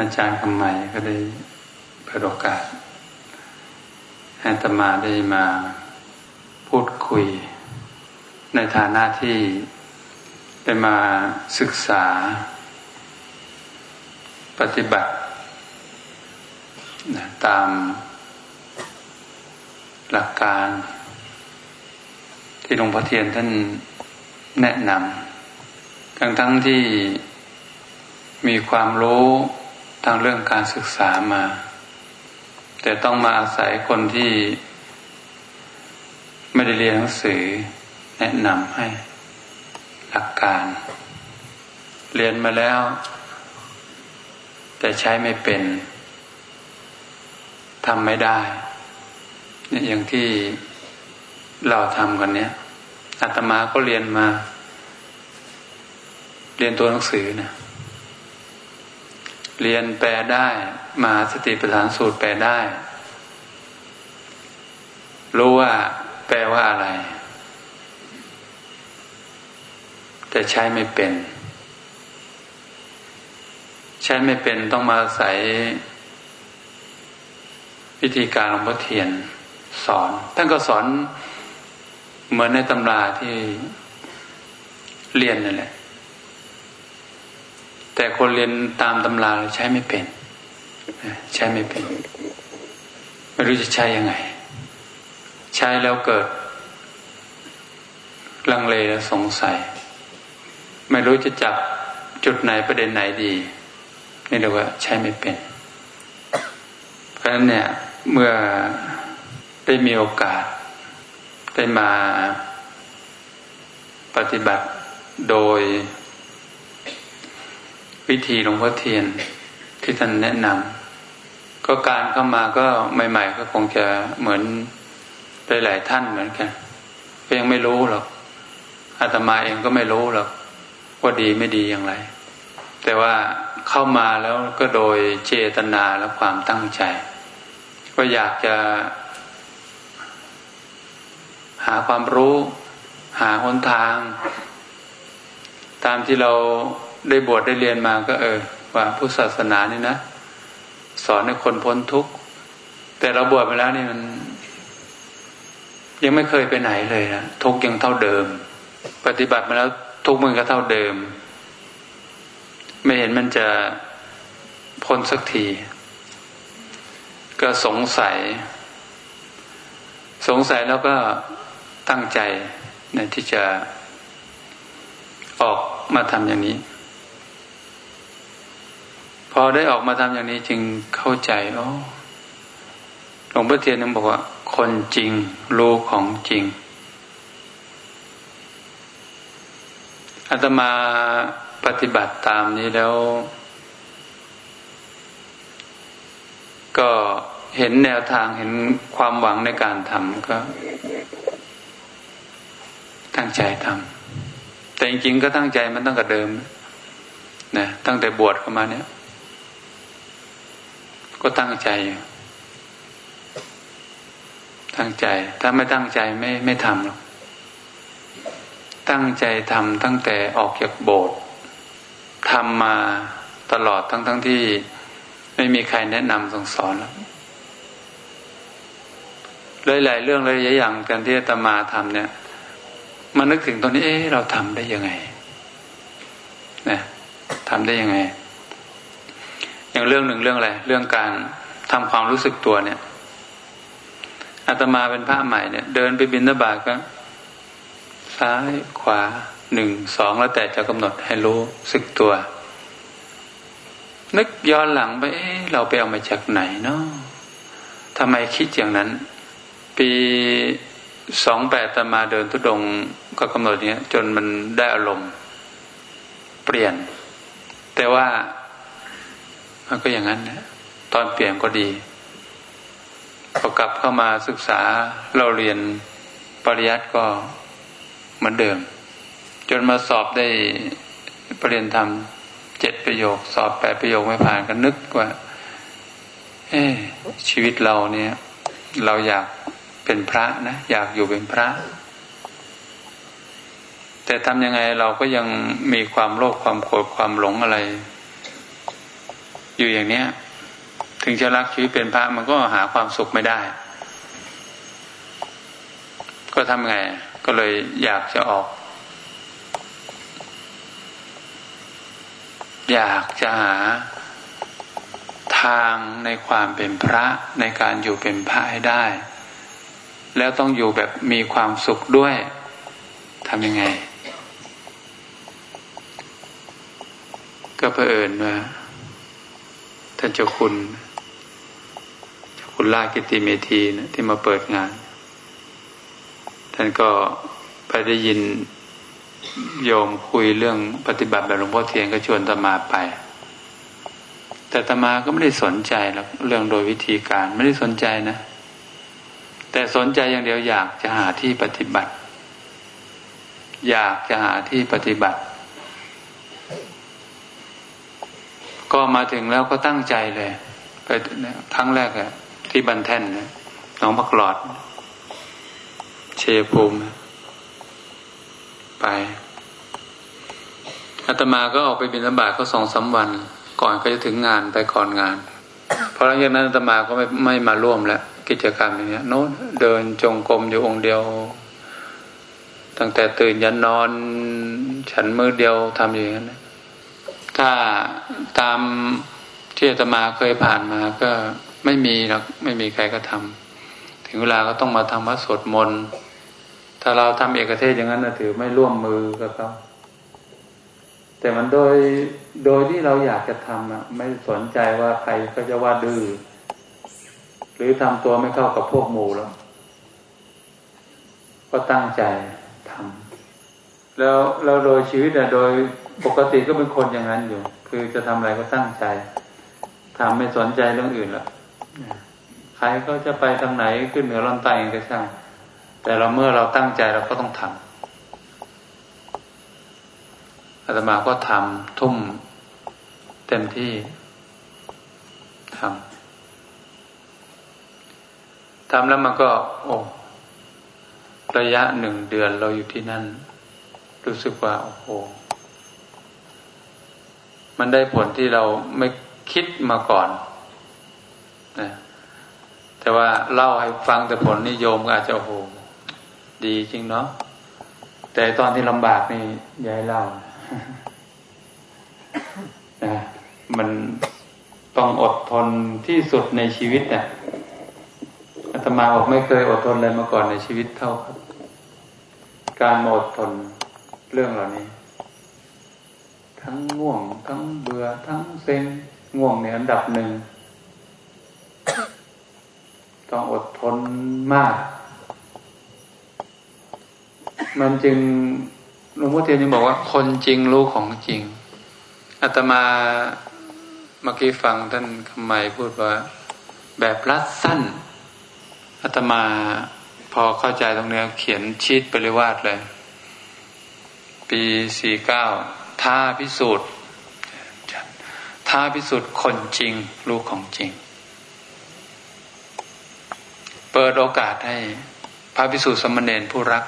อาจารย์คำใหม่ก็ได้เปิดโอกาสให้ตมาได้มาพูดคุย ในฐานะที่ได้มาศึกษา ปฏิบัติ ตามหลักการ ที่หลวงพ่อเทียนท่านแนะนำทั้งทั้งที่มีความรู้ ทางเรื่องการศึกษามา แต่ต้องมาอาศัยคนที่ ไม่ได้เรียนหนังสือ แนะนำให้หลักการ เรียนมาแล้ว แต่ใช้ไม่เป็นทำไม่ได้เนี่ยอย่างที่เราทำกันเนี้ยอาตมาก็เรียนมา เรียนตัวหนังสือนะ เรียนแปลได้มาสติปัฏฐานสูตรแปลได้ รู้ว่าแปลว่าอะไร แต่ใช้ไม่เป็น ใช้ไม่เป็นต้องมาใส่วิธีการหลวงพ่อเทียนสอน ท่านก็สอนเหมือนในตำราที่เรียนนั่นแหละ แต่คนเรียนตามตำราใช้ไม่เป็นใช้ไม่เป็น ไม่รู้จะใช้ยังไง ใช้แล้วเกิด ลังเลและสงสัย ไม่รู้จะจับจุดไหนประเด็นไหนดีนี่เรียกว่าใช้ไม่เป็น เพราะฉะนั้นเนี่ย เมื่อได้มีโอกาส ได้มาปฏิบัติโดย วิธีหลวงพ่อเทียนที่ท่านแนะนำก็การเข้ามาก็ใหม่ ๆ ก็คงจะเหมือนหลายๆท่านเหมือนกันก็ยังไม่รู้หรอกอาตมาเองก็ไม่รู้หรอกว่าดีไม่ดีอย่างไร แต่ว่าเข้ามาแล้วก็โดยเจตนาและความตั้งใจ ก็อยากจะ หาความรู้ หาหนทาง ตามที่เรา ได้บวชได้เรียนมาก็เออ ว่าพุทธศาสนานี่นะ สอนให้คนพ้นทุกข์ แต่เราบวชมาแล้วนี่มัน ยังไม่เคยไปไหนเลยนะทุกข์ยังเท่าเดิม ปฏิบัติมาแล้วทุกมันก็เท่าเดิม ไม่เห็นมันจะพ้นสักที ก็สงสัย สงสัยแล้วก็ตั้งใจในที่จะออกมาทำอย่างนี้ พอได้ออกมาทำอย่างนี้จึงเข้าใจอ๋อหลวงพ่อเทียนนั้นบอกว่า คนจริงรู้ของจริงอาตมาปฏิบัติตามนี้แล้ว ก็เห็นแนวทางเห็นความหวังในการทำก็ ตั้งใจทำแต่จริงๆก็ตั้งใจมันตั้งแต่เดิมนะตั้งแต่บวชเข้ามาเนี่ย ก็ตั้งใจ ตั้งใจ ถ้าไม่ตั้งใจไม่ไม่ทำหรอก ตั้งใจทำตั้งแต่ออกจากโบสถ์ทำมาตลอดทั้งทั้งที่ ไม่มีใครแนะนำส่งสอนแล้วหลายๆเรื่องหลายอย่างการที่ตมาทำเนี่ยมันนึกถึงตรงนี้ เอ๊ะเราทำได้ยังไงนะทำได้ยังไง อย่างเรื่องหนึ่งเรื่องอะไร เรื่องการทำความรู้สึกตัวเนี่ยอาตมาเป็นพระใหม่เนี่ย เดินไปบินทบาทก็ ซ้ายขวาหนึ่งสองแล้วแต่จะกำหนดให้รู้สึกตัว นึกย้อนหลังไปเเราไปเอามาจากไหนเนาะทำไมคิดอย่างนั้น ปีสองแปดตมาเดินทุดงก็กำหนดเนี้ย จนมันได้อารมณ์ เปลี่ยน แต่ว่า มันก็อย่างนั้นนะตอนเปลี่ยนก็ดีพอกลับเข้ามาศึกษาเราเรียนปริยัติก็เหมือนเดิม จนมาสอบได้ปรริญญาธรรมเจ็ดประโยค สอบแปดประโยคไม่ผ่านก็นึกว่า เอชีวิตเราเนี่ย เราอยากเป็นพระนะอยากอยู่เป็นพระ แต่ทำยังไงเราก็ยังมีความโลภความโกรธความหลงอะไร อยู่อย่างเนี้ย ถึงจะรักชีวิตเป็นพระมันก็หาความสุขไม่ได้ ก็ทำไง ก็เลยอยากจะออก อยากจะหาทางในความเป็นพระในการอยู่เป็นพระให้ได้ แล้วต้องอยู่แบบมีความสุขด้วยทำยังไง ก็เผอิญว่า ท่านเจ้าคุณเจ้าคุณลากิติเมธีนะที่มาเปิดงาน ท่านก็ไปได้ยินโยมคุยเรื่องปฏิบัติแบบหลวงพ่อเทียนก็ชวนตมาไป แต่ตมาก็ไม่ได้สนใจหรอกเรื่องโดยวิธีการไม่ได้สนใจนะ แต่สนใจอย่างเดียวอยากจะหาที่ปฏิบัติ อยากจะหาที่ปฏิบัติ ก็มาถึงแล้วก็ตั้งใจเลยไปครั้งแรกอะที่บันแท่นนะน้องพักหลอด เชยภูมิ ไปอาตมาก็ออกไปบิณฑบาตก็สองสาวัน ก่อนก็จะถึงงานไปก่อนงาน เพราะหลังจากนั้นอาตมาก็ไม่ไม่มาร่วมแล้ว กิจกรรมอย่างเงี้ย โน้นเดินจงกรมอยู่องค์เดียว ตั้งแต่ตื่นยันนอน ฉันมือเดียวทำอย่างนั้น ถ้าตามที่อาตมาเคยผ่านมาก็ไม่มีหรอกไม่มีใครก็ทำถึงเวลาก็ต้องมาทำวัดสวดมนต์ถ้าเราทำเอกเทศอย่างนั้นนะถือไม่ร่วมมือกับเขาแต่มันโดยโดยที่เราอยากจะทำอะ ไม่สนใจว่าใครก็จะว่าดื้อหรือทำตัวไม่เข้ากับพวกหมู่แล้ว ก็ตั้งใจทำแล้วเราโดยชีวิตอะโดย ปกติก็เป็นคนอย่างนั้นอยู่ คือจะทำอะไรก็ตั้งใจทำไม่สนใจเรื่องอื่นหรอกใครก็จะไปทางไหนขึ้นเหนือลำใต้ก็ช่างแต่เราเมื่อเราตั้งใจเราก็ต้องทำอาตมาก็ทำทุ่ม เต็มที่ทำทำแล้วมันก็ โอ้ระยะหนึ่งเดือนเราอยู่ที่นั่น รู้สึกว่า โอ้โห มันได้ผลที่เราไม่คิดมาก่อนนะแต่ว่าเล่าให้ฟังแต่ผลนิยมก็อาจจะโอ้โหดีจริงเนาะแต่ตอนที่ลำบากนี่ยายเล่านะมันต้องอดทนที่สุดในชีวิตเนี่ยอาตมาบอกไม่เคยอดทนเลยมาก่อนในชีวิตเท่าครับการอดทนเรื่องเหล่านี้ ทั้งง่วง ทั้งเบื่อ ทั้งเซ็งง่วงในอันดับหนึ่ง ต้องอดทนมาก มันจึงหลวงพ่อเทียนยังบอกว่า คนจริงรู้ของจริงอาตมาเมื่อกี้ฟังท่านคำไมพูดว่า แบบรัดสั้นอาตมาพอเข้าใจตรงนี้เขียนชีตปริวาสเลย ปีสี่เก้า ท่าพิสูจน์ท่าพิสูจน์คนจริง รู้ของจริง เปิดโอกาสให้พระพิสูจน์สมณเณรผู้รัก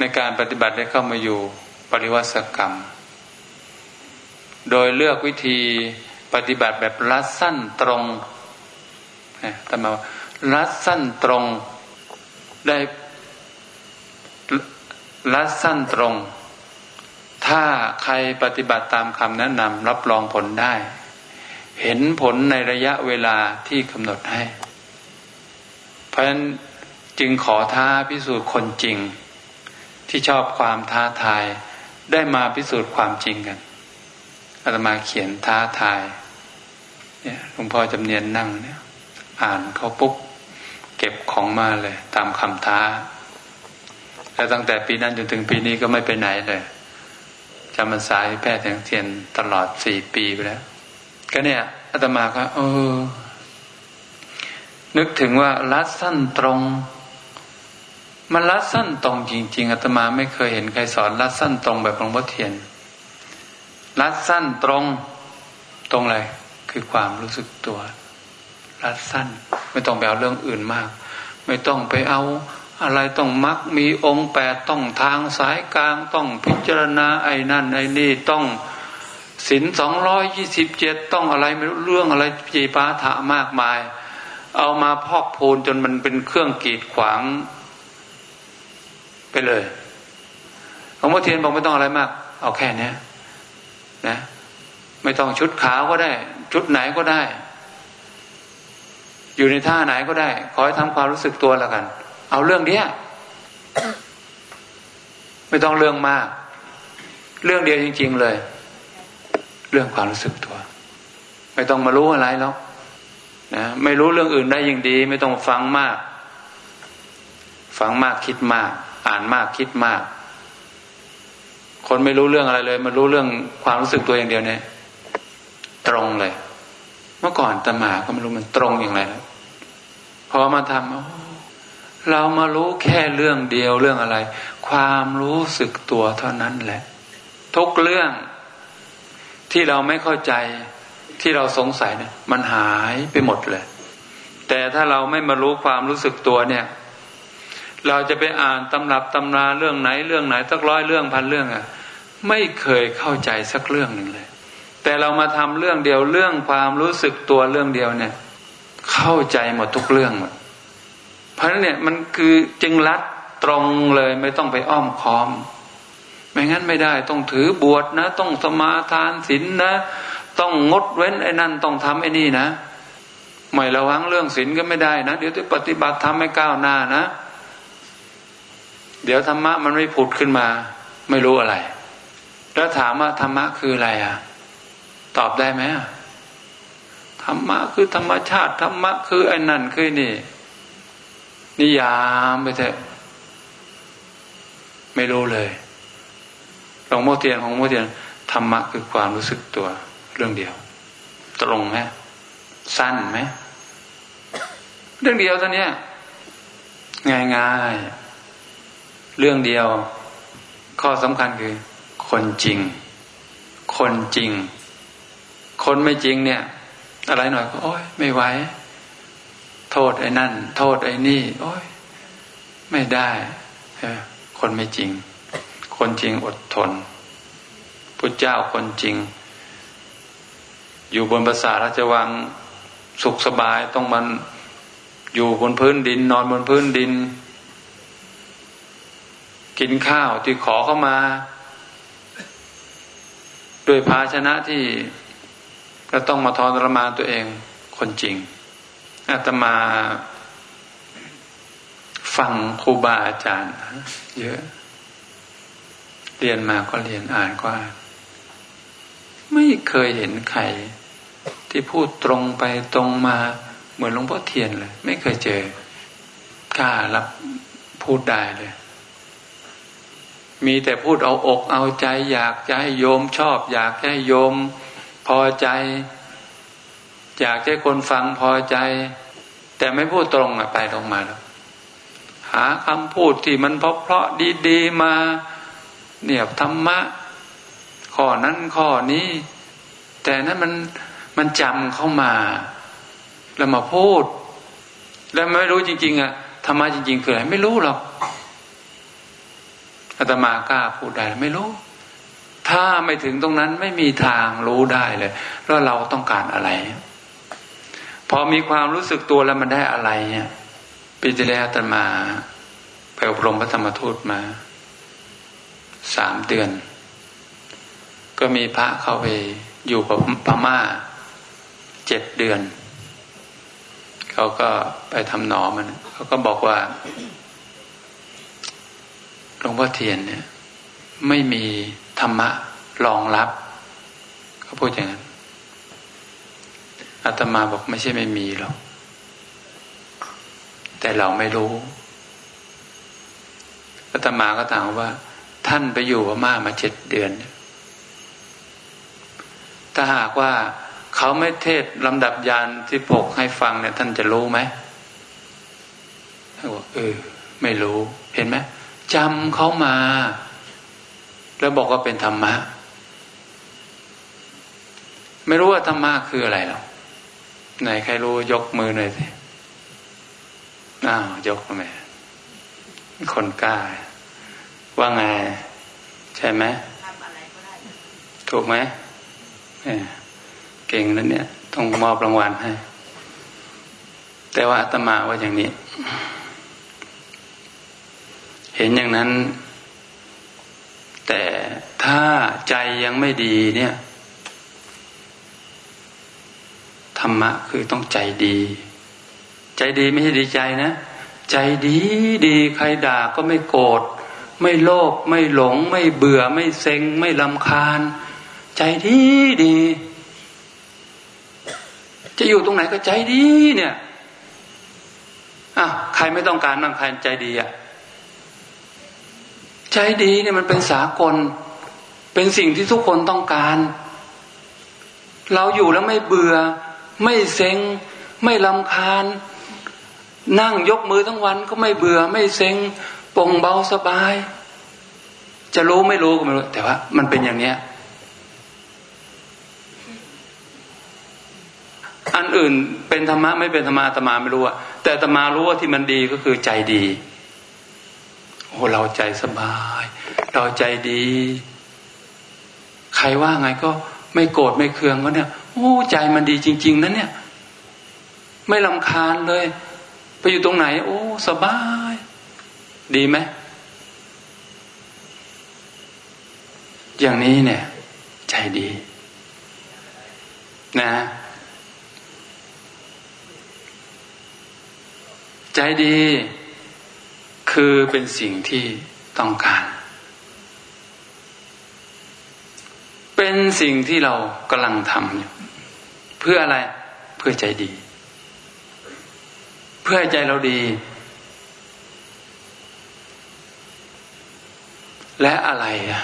ในการปฏิบัติได้เข้ามาอยู่ปริวัติกรรม โดยเลือกวิธีปฏิบัติแบบรัดสั้นตรงนะแต่มารัดสั้นตรงได้รัดสั้นตรง ถ้าใครปฏิบัติตามคำแนะนำรับรองผลได้ เห็นผลในระยะเวลาที่กำหนดให้ เพราะฉะนั้นจึงขอท้าพิสูจน์คนจริง ที่ชอบความท้าทายได้มาพิสูจน์ความจริงกันอาตมาเขียนท้าทายเนี่ยหลวงพ่อจำเนียนนั่งเนี่ย อ่านเขาปุ๊บเก็บของมาเลย ตามคำท้า แล้วตั้งแต่ปีนั้นจนถึงปีนี้ก็ไม่ไปไหนเลย จำพรรษาแพทย์แห่งเทียนตลอดสี่ปีไปแล้ว ก็เนี่ยอาตมาก็เออ นึกถึงว่ารัดสั้นตรง มันรัดสั้นตรงจริง ๆอาตมาไม่เคยเห็นใครสอนรัดสั้นตรงแบบหลวงพ่อเทียน รัดสั้นตรงตรงอะไรคือความรู้สึกตัว รัดสั้น ไม่ต้องไปเอาเรื่องอื่นมาก ไม่ต้องไปเอา อะไรต้องมักมีองค์แปดต้องทางสายกลางต้องพิจารณาไอ้นั่นไอ้นี่ต้องสินสองร้อยยี่สิบเจ็ดต้องอะไรไม่รู้เรื่องอะไรจีปาถะมากมาย เอามาพอกพูนจนมันเป็นเครื่องกีดขวาง ไปเลยหลวงพ่อเทียนบอกไม่ต้องอะไรมาก เอาแค่นี้นะ ไม่ต้องชุดขาวก็ได้ ชุดไหนก็ได้ อยู่ในท่าไหนก็ได้ ขอให้ทำความรู้สึกตัวแล้วกัน เอาเรื่องเนี้ยไม่ต้องเรื่องมาก เรื่องเดียวจริง ๆเลย เรื่องความรู้สึกตัว ไม่ต้องมารู้อะไรแล้วนะไม่รู้เรื่องอื่นได้ยิ่งดี ไม่ต้องฟังมาก ฟังมากคิดมาก อ่านมากคิดมาก คนไม่รู้เรื่องอะไรเลย มารู้เรื่องความรู้สึกตัวอย่างเดียวเนี่ย ตรงเลย เมื่อก่อนตมาก็ไม่รู้มันตรงอย่างไรแล้วพอมาทำ เรามารู้แค่เรื่องเดียวเรื่องอะไร ความรู้สึกตัวเท่านั้นแหละ ทุกเรื่องที่เราไม่เข้าใจที่เราสงสัยเนี่ย มันหายไปหมดเลย แต่ถ้าเราไม่มารู้ความรู้สึกตัวเนี่ย เราจะไปอ่านตำรับตำราเรื่องไหนเรื่องไหนสักร้อยเรื่องพันเรื่องอะไม่เคยเข้าใจสักเรื่องหนึ่งเลย แต่เรามาทำเรื่องเดียวเรื่องความรู้สึกตัวเรื่องเดียวเนี่ย เข้าใจหมดทุกเรื่องหมด เพราะนั้นเนี่ยมันคือจึงรัดตรงเลยไม่ต้องไปอ้อมค้อม ไม่งั้นไม่ได้ต้องถือบวชนะ ต้องสมาทานศีลนนะ ต้องงดเว้นไอ้นั่นต้องทำไอ้นี่นะไม่ระวังเรื่องศีลก็ไม่ได้นะ เดี๋ยวจะปฏิบัติทำให้ก้าวหน้านะ เดี๋ยวธรรมะมันไม่ผุดขึ้นมา ไม่รู้อะไร แล้วถามว่าธรรมะคืออะไรอะ ตอบได้ไหมธรรมะคือธรรมชาติธรรมะคือไอ้นั่นคือนี่ นิยามไปเถอะ ไม่รู้เลยหลวงพ่อเทียนของหลวงพ่อเทียนธรรมะคือความรู้สึกตัวเรื่องเดียว ตรงไหมสั้นไหมเรื่องเดียวตอนนี้ง่ายง่ายเรื่องเดียว ข้อสำคัญคือ คนจริง คนจริง คนไม่จริงเนี่ย อะไรหน่อยก็โอ้ยไม่ไหว โทษไอ้นั่น โทษไอ้นี่ โอ้ยไม่ได้คนไม่จริง คนจริงอดทนพุทธเจ้าคนจริง อยู่บนภาษาราชวังสุขสบายต้องมันอยู่บนพื้นดิน นอนบนพื้นดิน กินข้าวที่ขอเข้ามาด้วยภาชนะที่เราต้องมาทรรมานตัวเองคนจริง อาตมาฟังครูบาอาจารย์เยอะ เรียนมาก็เรียนอ่านก็อ่านไม่เคยเห็นใครที่พูดตรงไปตรงมาเหมือนหลวงพ่อเทียนเลย ไม่เคยเจอกล้ารับพูดได้เลย มีแต่พูดเอาอกเอาใจ อยากจะให้โยมชอบ อยากให้โยมพอใจ อยากให้คนฟังพอใจ แต่ไม่พูดตรงไปตรงมาแล้วหาคำพูดที่มันเพราะเพราะดีๆมา เนี่ยธรรมะ ข้อนั้นข้อนี้ แต่นั้นมันมันจำเข้ามา แล้วมาพูด แล้วไม่รู้จริง ๆอะธรรมะจริง ๆ คืออะไรไม่รู้หรอกอาตมากล้าพูดได้ไม่รู้ ถ้าไม่ถึงตรงนั้นไม่มีทางรู้ได้เลยว่าเราต้องการอะไร พอมีความรู้สึกตัวแล้วมันได้อะไรเนี่ยปีที่แล้วตมาไปอบรมพระธรรมทูตมาสามเดือน ก็มีพระเข้าไปอยู่กับพม่าเจ็ดเดือน เขาก็ไปทำหนอมัน เขาก็บอกว่าหลวงพ่อเทียนเนี่ย ไม่มีธรรมะรองรับ เขาพูดอย่างนั้น อาตมาบอกไม่ใช่ไม่มีหรอก แต่เราไม่รู้อาตมาก็ถามว่า ท่านไปอยู่พม่ามาเจ็ดเดือน ถ้าหากว่าเขาไม่เทศลำดับยานที่ปกให้ฟังเนี่ย ท่านจะรู้ไหมท่านบอกเออ ไม่รู้ เห็นไหมจำเขามา แล้วบอกว่าเป็นธรรมะ ไม่รู้ว่าธรรมะคืออะไรหรอก ไหนใครรู้ยกมือหน่อยสิอ้าวยกมาคนกล้า ว่าไง ใช่ไหมถูกไหมเก่งนั้นเนี่ย ต้องมอบรางวัลให้ แต่ว่าอาตมาว่าอย่างนี้ เห็นอย่างนั้น แต่ถ้าใจยังไม่ดีเนี่ย ธรรมะคือต้องใจดี ใจดีไม่ใช่ดีใจนะ ใจดีดีใครด่าก็ไม่โกรธไม่โลภไม่หลง ไม่เบื่อไม่เซ็ง ไม่ลำคาญ ใจดีดี จะอยู่ตรงไหนก็ใจดีเนี่ยอะใครไม่ต้องการบ้างใครใจดีอะใจดีเนี่ยมันเป็นสากล เป็นสิ่งที่ทุกคนต้องการ เราอยู่แล้วไม่เบื่อ ไม่เซ็งไม่ลำคาญ นั่งยกมือทั้งวันก็ไม่เบื่อ ไม่เซ็งปงเบาสบาย จะรู้ไม่รู้ก็ไม่รู้ แต่ว่า มันเป็นอย่างเนี้ย อันอื่นเป็นธรรมะไม่เป็นธรรมะตมาไม่รู้อะแต่ตมารู้ว่าที่มันดีก็คือใจดี โอ้เราใจสบาย เราใจดี ใครว่าไงก็ไม่โกรธไม่เคืองก็เนี่ย โอ้ใจมันดีจริง ๆนะเนี่ย ไม่ลำคาญเลย ไปอยู่ตรงไหน โอ้ สบาย ดีไหมอย่างนี้เนี่ย ใจดี นะ ใจดี คือเป็นสิ่งที่ต้องการ เป็นสิ่งที่เรากำลังทำอยู่เพื่ออะไรเพื่อใจดี เพื่อใจเราดี และอะไรอะ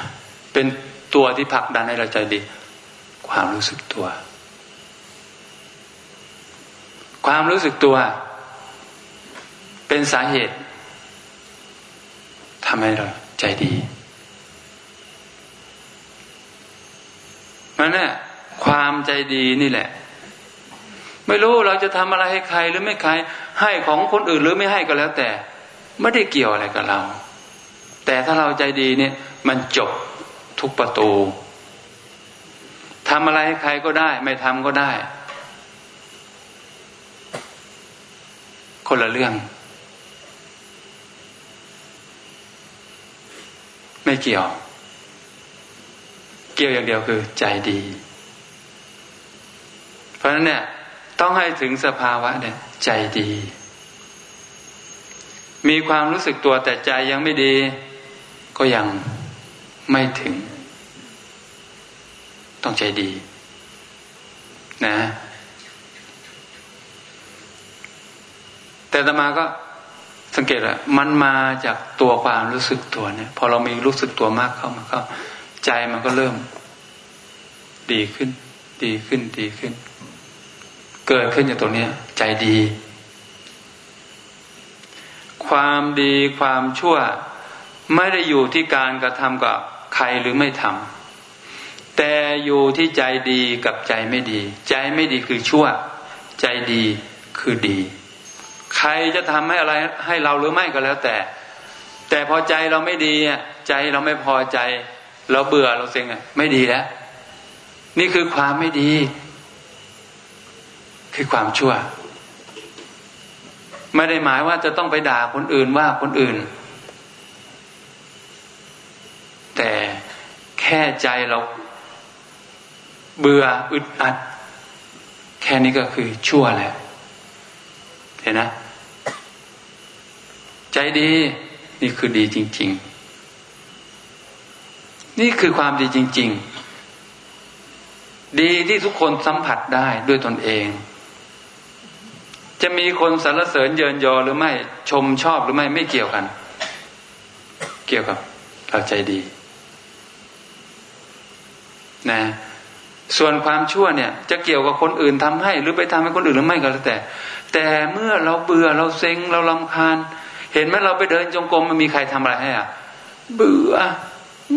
เป็นตัวที่ผลักดันให้เราใจดี ความรู้สึกตัว ความรู้สึกตัว เป็นสาเหตุทำให้เราใจดี มันเนี่ยความใจดีนี่แหละ ไม่รู้เราจะทำอะไรให้ใครหรือไม่ใคร ให้ของคนอื่นหรือไม่ให้ก็แล้วแต่ ไม่ได้เกี่ยวอะไรกับเรา แต่ถ้าเราใจดีเนี่ย มันจบทุกประตูทำอะไรให้ใครก็ได้ ไม่ทำก็ได้ คนละเรื่อง ไม่เกี่ยว เกี่ยวอย่างเดียวคือ ใจดี เพราะฉะนั้นเนี่ย ต้องให้ถึงสภาวะเนี่ย ใจดี มีความรู้สึกตัวแต่ใจยังไม่ดี ก็ยังไม่ถึง ต้องใจดี นะ แต่ตมาก็สังเกตว่ามันมาจากตัวความรู้สึกตัวเนี่ย พอเรามีรู้สึกตัวมากเข้ามาเข้า ใจมันก็เริ่ม ดีขึ้น ดีขึ้นดีขึ้น เกิดขึ้นจากตรงนี้ใจดี ความดีความชั่ว ไม่ได้อยู่ที่การกระทำกับใครหรือไม่ทำแต่อยู่ที่ใจดีกับใจไม่ดี ใจไม่ดีคือชั่ว ใจดีคือดี ใครจะทำให้อะไรให้เราหรือไม่ก็แล้วแต่ แต่พอใจเราไม่ดีใจเราไม่พอใจ เราเบื่อเราเซ็งอะ ไม่ดีแล้ว นี่คือความไม่ดี คือความชั่ว ไม่ได้หมายว่าจะต้องไปด่าคนอื่นว่าคนอื่น แต่แค่ใจเราเบื่ออึดอัด แค่นี้ก็คือชั่วแล้วเห็นนะ ใจดี นี่คือดีจริง ๆ นี่คือความดีจริง ๆ ดีที่ทุกคนสัมผัสได้ด้วยตนเอง จะมีคนสรรเสริญเยินยอหรือไม่ ชมชอบหรือไม่ไม่เกี่ยวกัน เกี่ยวกับเราใจดี นะ ส่วนความชั่วเนี่ย จะเกี่ยวกับคนอื่นทำให้ หรือไปทำให้คนอื่นหรือไม่ก็แล้วแต่ แต่เมื่อเราเบื่อเราเซ็งเราลำคาญ เห็นไหมเราไปเดินจงกรมมันมีใครทำอะไรให้อะ เบื่อ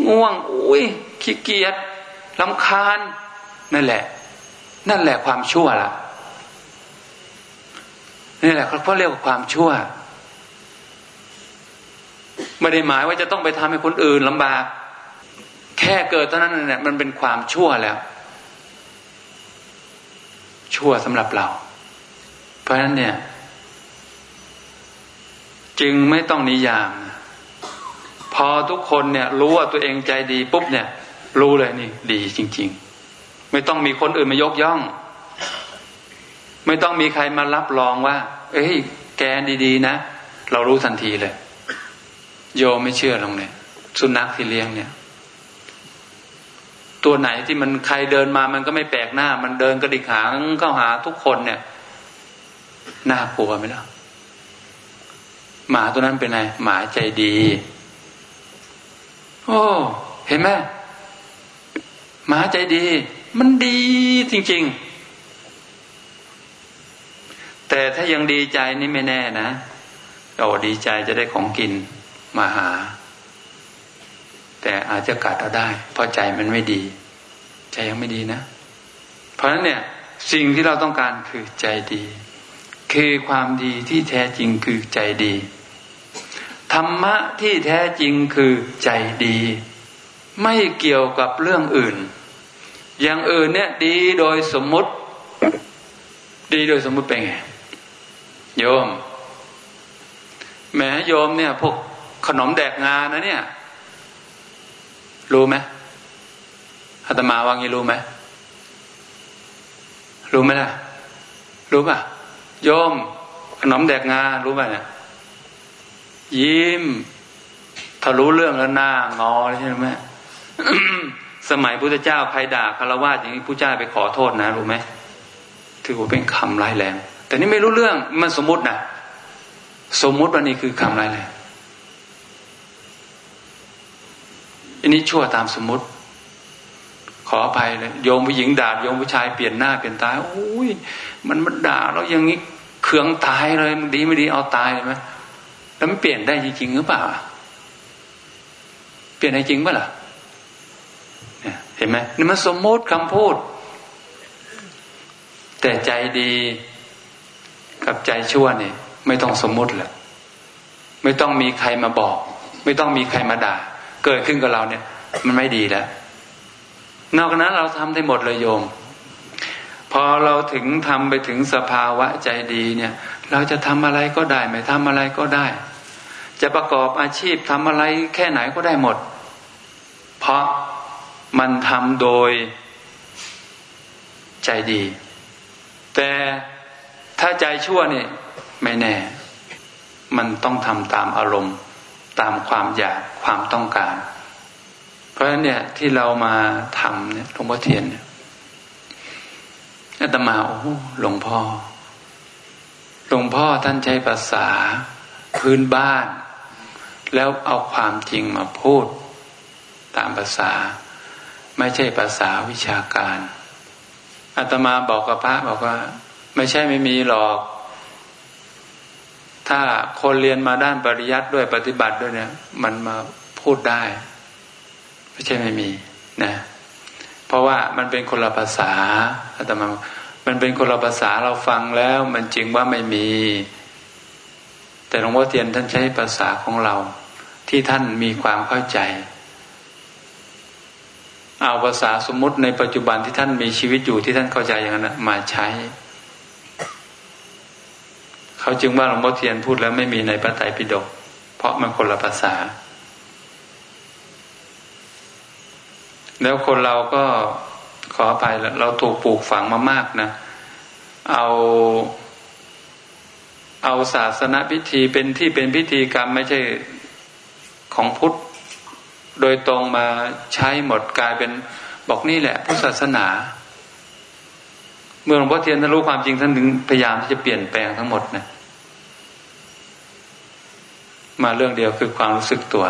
ง่วงอุ้ยขี้เกียจลำคาญ นั่นแหละ นั่นแหละความชั่วล่ะนี่แหละเขาเรียกว่าความชั่ว ไม่ได้หมายว่าจะต้องไปทำให้คนอื่นลำบาก แค่เกิดเท่านั้นเนี่ยมันเป็นความชั่วแล้ว ชั่วสำหรับเรา เพราะฉะนั้นเนี่ย จึงไม่ต้องนิยามพ อทุกคนเนี่ย รู้ว่าตัวเองใจดีปุ๊บเนี่ย รู้เลยนี่ ดีจริง ๆ ไม่ต้องมีคนอื่นมายกย่อง ไม่ต้องมีใครมารับรองว่า เอ้ย แกดีๆนะ เรารู้ทันทีเลย โยไม่เชื่อลงเนี่ย สุนัขที่เลี้ยงเนี่ย ตัวไหนที่มันใครเดินมามันก็ไม่แปลกหน้า มันเดินกระดิกหางเข้าหาทุกคนเนี่ยน่ากลัวไหมล่ะหมาตัวนั้นเป็นไงหมาใจดี โอ้เห็นไหมหมาใจดี มันดีจริง ๆ แต่ถ้ายังดีใจนี่ไม่แน่นะโอ้ดีใจจะได้ของกินมาหา แต่อาจจะกัดเอาได้ เพราะใจมันไม่ดี ใจยังไม่ดีนะ เพราะฉะนั้นเนี่ย สิ่งที่เราต้องการคือใจดี คือความดีที่แท้จริงคือใจดี ธรรมะที่แท้จริงคือใจดี ไม่เกี่ยวกับเรื่องอื่น อย่างอื่นเนี่ยดีโดยสมมุติ ดีโดยสมมุติเป็นไงโยมแหมโยมเนี่ย พวกขนมแดกงานะเนี่ย รู้ไหมอาตมาว่างี้รู้ไหมรู้ไหมล่ะ รู้ป่ะโยมขนมแดกงารู้ป่ะเนี่ย ยิ้มถ้ารู้เรื่องแล้วหน้างอใช่ไหมสมัยพุทธเจ้าใครด่าคารวะอย่างนี้พุทธเจ้าไปขอโทษนะรู้ไหมถือว่าเป็นคำร้ายแรง แต่นี่ไม่รู้เรื่องมันสมมตินะสมมุติว่านี่คือคำอะไรเลยอันนี้ชั่วตามสมมติ ขออภัยเลยโยมผู้หญิงด่าโยมผู้ชายเปลี่ยนหน้าเปลี่ยนตาโอ้ยมันมันด่าแล้วอย่างนี้เคืองตายเลยมันดีไม่ดีเอาตายเลยไหม แล้วมันเปลี่ยนได้จริงหรือเปล่า เปลี่ยนได้จริงปะล่ะเห็นไหมนี่มันสมมติคำพูด แต่ใจดีกับใจชั่วเนี่ยไม่ต้องสมมติแหละไม่ต้องมีใครมาบอก ไม่ต้องมีใครมาด่า เกิดขึ้นกับเราเนี่ย มันไม่ดีแล้ว นอกนั้นเราทำได้หมดเลยโยม พอเราถึงทำไปถึงสภาวะใจดีเนี่ย เราจะทำอะไรก็ได้ ไม่ทำอะไรก็ได้ จะประกอบอาชีพทำอะไรแค่ไหนก็ได้หมด เพราะมันทำโดยใจดี แต่ถ้าใจชั่วเนี่ยไม่แน่ มันต้องทำตามอารมณ์ ตามความอยากความต้องการ เพราะฉะนั้นเนี่ยที่เรามาทำเนี่ยหลวงพ่อเทียนเนี่ยอาตมาโอ้หลวงพ่อหลวงพ่อท่านใช้ภาษาพื้นบ้าน แล้วเอาความจริงมาพูดตามภาษา ไม่ใช่ภาษาวิชาการอาตมาบอกกับพระบอกว่า ไม่ใช่ไม่มีหรอก ถ้าคนเรียนมาด้านปริยัติด้วยปฏิบัติด้วยเนี่ย มันมาพูดได้ ไม่ใช่ไม่มีนะ เพราะว่ามันเป็นคนละภาษาอาตมา มันเป็นคนละภาษาเราฟังแล้ว มันจริงว่าไม่มี แต่หลวงพ่อเทียนท่านใช้ภาษาของเรา ที่ท่านมีความเข้าใจ เอาภาษาสมมติในปัจจุบันที่ท่านมีชีวิตอยู่ที่ท่านเข้าใจอย่างนั้นมาใช้ เขาจึงว่าหลวงพ่อเทียนพูดแล้วไม่มีในพระไตรปิฎกเพราะมันคนละภาษา แล้วคนเราก็ขออภัยเราถูกปลูกฝังมามากนะ เอาเอาศาสนาพิธีเป็นที่เป็นพิธีกรรมไม่ใช่ ของพุทธโดยตรงมาใช้หมดกลายเป็นบอกนี่แหละพุทธศาสนา เมื่อหลวงพ่อเทียนท่านรู้ความจริงท่านถึงพยายามที่จะเปลี่ยนแปลงทั้งหมดนะมาเรื่องเดียวคือความรู้สึกตัว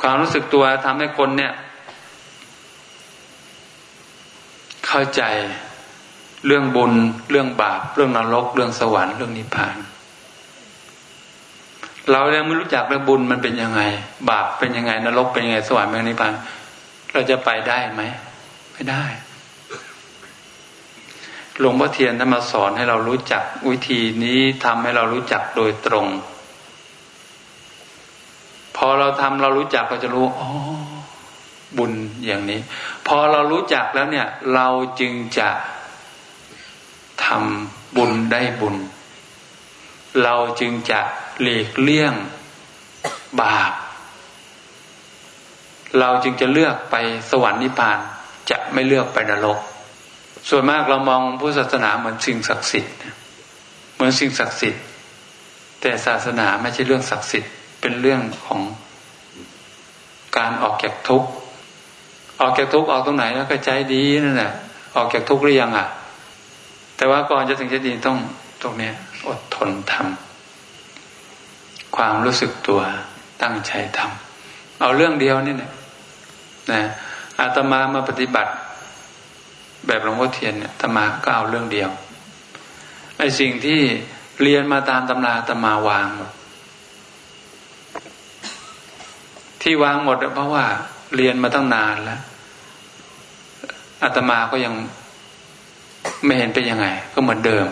ความรู้สึกตัวทำให้คนเนี่ย เข้าใจเรื่องบุญ เรื่องบาป เรื่องนรก เรื่องสวรรค์ เรื่องนิพพาน เรายังไม่รู้จักเรื่องบุญมันเป็นยังไง บาปเป็นยังไง นรกเป็นยังไง สวรรค์เป็นยังไงนิพพานเราจะไปได้ไหมไม่ได้หลวงพ่อเทียนท่านมาสอนให้เรารู้จักวิธีนี้ทำให้เรารู้จักโดยตรง พอเราทำเรารู้จักเราจะรู้อ๋อบุญอย่างนี้ พอเรารู้จักแล้วเนี่ย เราจึงจะทำบุญได้บุญ เราจึงจะ หลีกเลี่ยงบาป เราจึงจะเลือกไปสวรรค์นิพพาน จะไม่เลือกไปนรก ส่วนมากเรามองพุทธศาสนาเหมือนสิ่งศักดิ์สิทธิ์เหมือนสิ่งศักดิ์สิทธิ์ แต่ศาสนาไม่ใช่เรื่องศักดิ์สิทธิ์เป็นเรื่องของการออกจากทุกข์ออกจากทุกข์ออกตรงไหนแล้วก็ใจดีนั่นแหละออกจากทุกข์หรือยังอะ แต่ว่าก่อนจะถึงจะดีต้องตรงเนี้ยอดทนทำ ความรู้สึกตัวตั้งใจทำเอาเรื่องเดียวนี่แหละนะอาตมามาปฏิบัติ แบบหลวงพ่อเทียนเนี่ยอาตมาก็เอาเรื่องเดียวไอ้สิ่งที่เรียนมาตามตำราอาตมาวางหมดที่วางหมดเพราะว่าเรียนมาตั้งนานแล้วอาตมาก็ยังไม่เห็นเป็นยังไง ก็เหมือนเดิม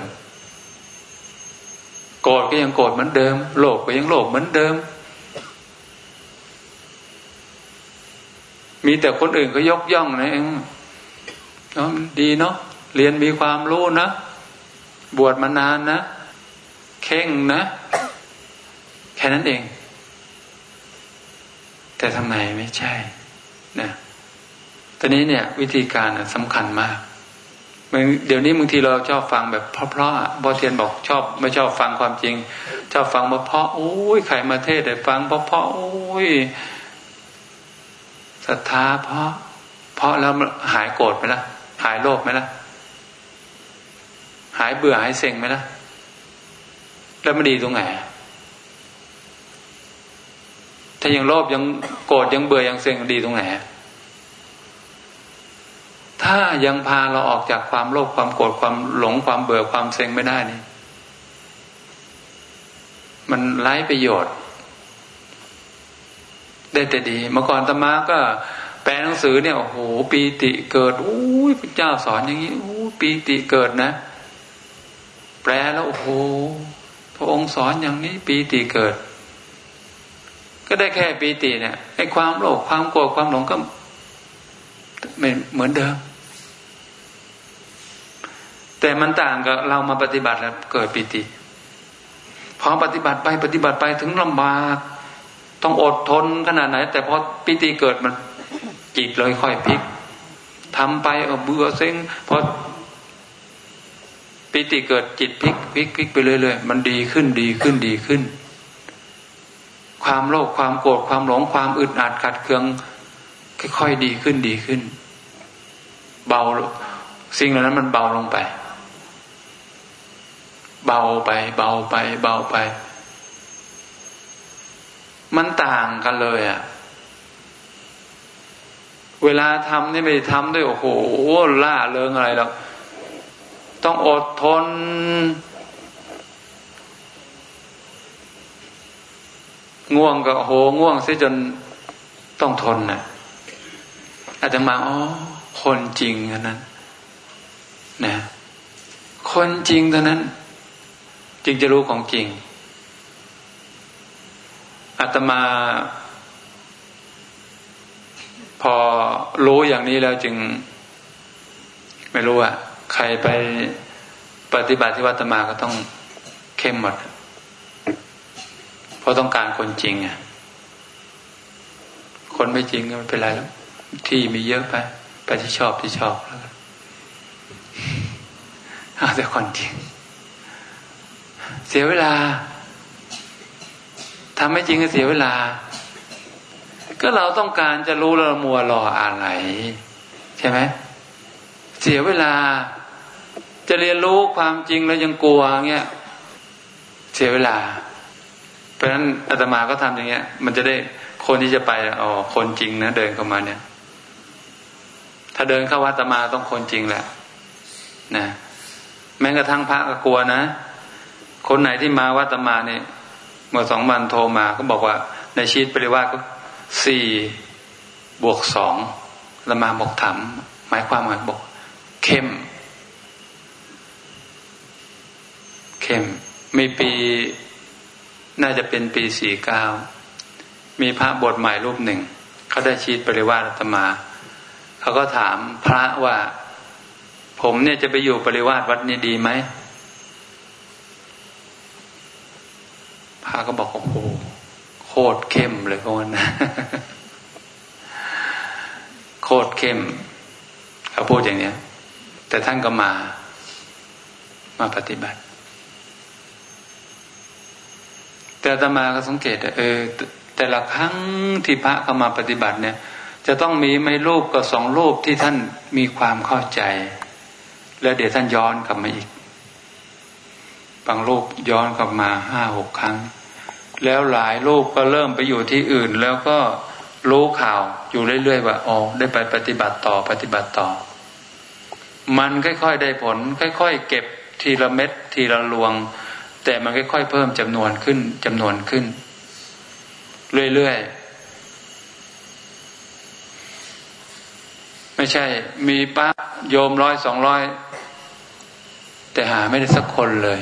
โกรธก็ยังโกรธเหมือนเดิม โลภก็ยังโลภเหมือนเดิม มีแต่คนอื่นก็ยกย่องนะเองดีเนาะเรียนมีความรู้นะ บวชมานานนะเข่งนะ แค่นั้นเอง แต่ทำไมไม่ใช่นะตอนนี้เนี่ย วิธีการสำคัญมาก เดี๋ยวนี้บางทีเราชอบฟังแบบเพราะๆบอเทียนบอกชอบ ไม่ชอบฟังความจริง ชอบฟังมาเพราะโอ้ยใครมาเทศได้ฟังเพราะเพราะโอ้ยศรัทธาเพราะ เพราะแล้วหายโกรธไหมล่ะ หายโลภไหมล่ะ หายเบื่อหายเซ็งไหมล่ะ แล้วมันดีตรงไหนถ้ายังโลภยังโกรธยังเบื่อยังเซ็งดีตรงไหน ถ้ายังพาเราออกจากความโลภความโกรธความหลงความเบื่อความเซ็งไม่ได้นี่ มันไร้ประโยชน์ ได้แต่ดี เมื่อก่อนตมาก็ แปลหนังสือเนี่ยโอ้โหปีติเกิดอู้ยพระเจ้าสอนอย่างนี้อู้ปีติเกิดนะ แปลแล้วโอ้โหพระองค์สอนอย่างนี้ ปีติเกิด ก็ได้แค่ปีติเนี่ยไอ้ความโลภความโกรธความหลงก็ไม่เหมือนเดิม แต่มันต่างกับเรามาปฏิบัติแล้วเกิดปีติพอปฏิบัติไปปฏิบัติไปถึงลำบาก ต้องอดทนขนาดไหน แต่พอปิติเกิดมันจิตเลยค่อยพลิกทำไปเออเบื่อเซ็งพอปิติเกิดจิตพลิกพลิกพลิกไปเรื่อยๆมันดีขึ้นดีขึ้นดีขึ้น ความโลภความโกรธความหลงความอึดอัดขัดเคืองค่อยๆดีขึ้นดีขึ้น เบาสิ่งเหล่านั้นมันเบาลงไป เบาไป เบาไป เบาไป มันต่างกันเลยอะ่ะ เวลาทำนี่ไม่ทำด้วยโอ้โหล่าเริงอะไรหรอกต้องอดทน ง่วงก็โหง่วงเสียจนต้องทนนะ่ะอาจจะมาอ๋อคนจริงอันนั้นนะคนจริงเท่านั้น จึงจะรู้ของจริงอาตมา พอรู้อย่างนี้แล้วจึง ไม่รู้ว่าใครไปปฏิบัติที่วัตมาก็ต้องเข้มหมด เพราะต้องการคนจริงอะคนไม่จริงก็ไม่เป็นไรแล้ว ที่มีเยอะไป ไปที่ชอบที่ชอบแล้วเอาแต่คนจริง เสียเวลาทำไม่จริงก็เสียเวลา ก็เราต้องการจะรู้เรามัวรออะไร ใช่ไหมเสียเวลา จะเรียนรู้ความจริงแล้วยังกลัวเงี้ยเสียเวลา เพราะฉะนั้นอาตมาก็ทำอย่างเงี้ย มันจะได้คนที่จะไปอ๋อคนจริงนะเดินเข้ามาเนี่ย ถ้าเดินเข้าวัดอาตมาต้องคนจริงแหละนะแม้กระทั่งพระก็กลัวนะ คนไหนที่มาวัดตมาเนี่ยเมื่อสองวันโทรมาก็บอกว่า ในชีตปริวาสก็สี่บวกสองละมาบอกถามหมายความว่าบอก เข้ม เข้ม มีปีน่าจะเป็นปีสี่เก้ามีพระบทใหม่รูปหนึ่ง เขาได้ชีตปริวาสตมาเขาก็ถามพระว่า ผมเนี่ยจะไปอยู่ปริวาสวัดนี้ดีไหม พระก็บอกโอ้โหโคตรเข้มเลยพวกนั้นนะโคตรเข้มเขาพูดอย่างเนี้ย แต่ท่านก็มา มาปฏิบัติ แต่ตมาก็สังเกตเออ แต่ละครั้งที่พระเข้ามาปฏิบัติเนี่ย จะต้องมีไม่รูปกับสองรูปที่ท่านมีความเข้าใจ แล้วเดี๋ยวท่านย้อนกลับมาอีก บางรูปย้อนกลับมาห้าหกครั้ง แล้วหลายรูปก็เริ่มไปอยู่ที่อื่น แล้วก็รู้ข่าวอยู่เรื่อยๆว่าอ๋อได้ไปปฏิบัติต่อปฏิบัติต่อ มันค่อยๆได้ผล ค่อยๆเก็บทีละเม็ดทีละลวง แต่มันค่อยๆเพิ่มจำนวนขึ้นจำนวนขึ้น เรื่อยๆไม่ใช่ มีป้าโยมร้อยสองร้อย แต่หาไม่ได้สักคนเลย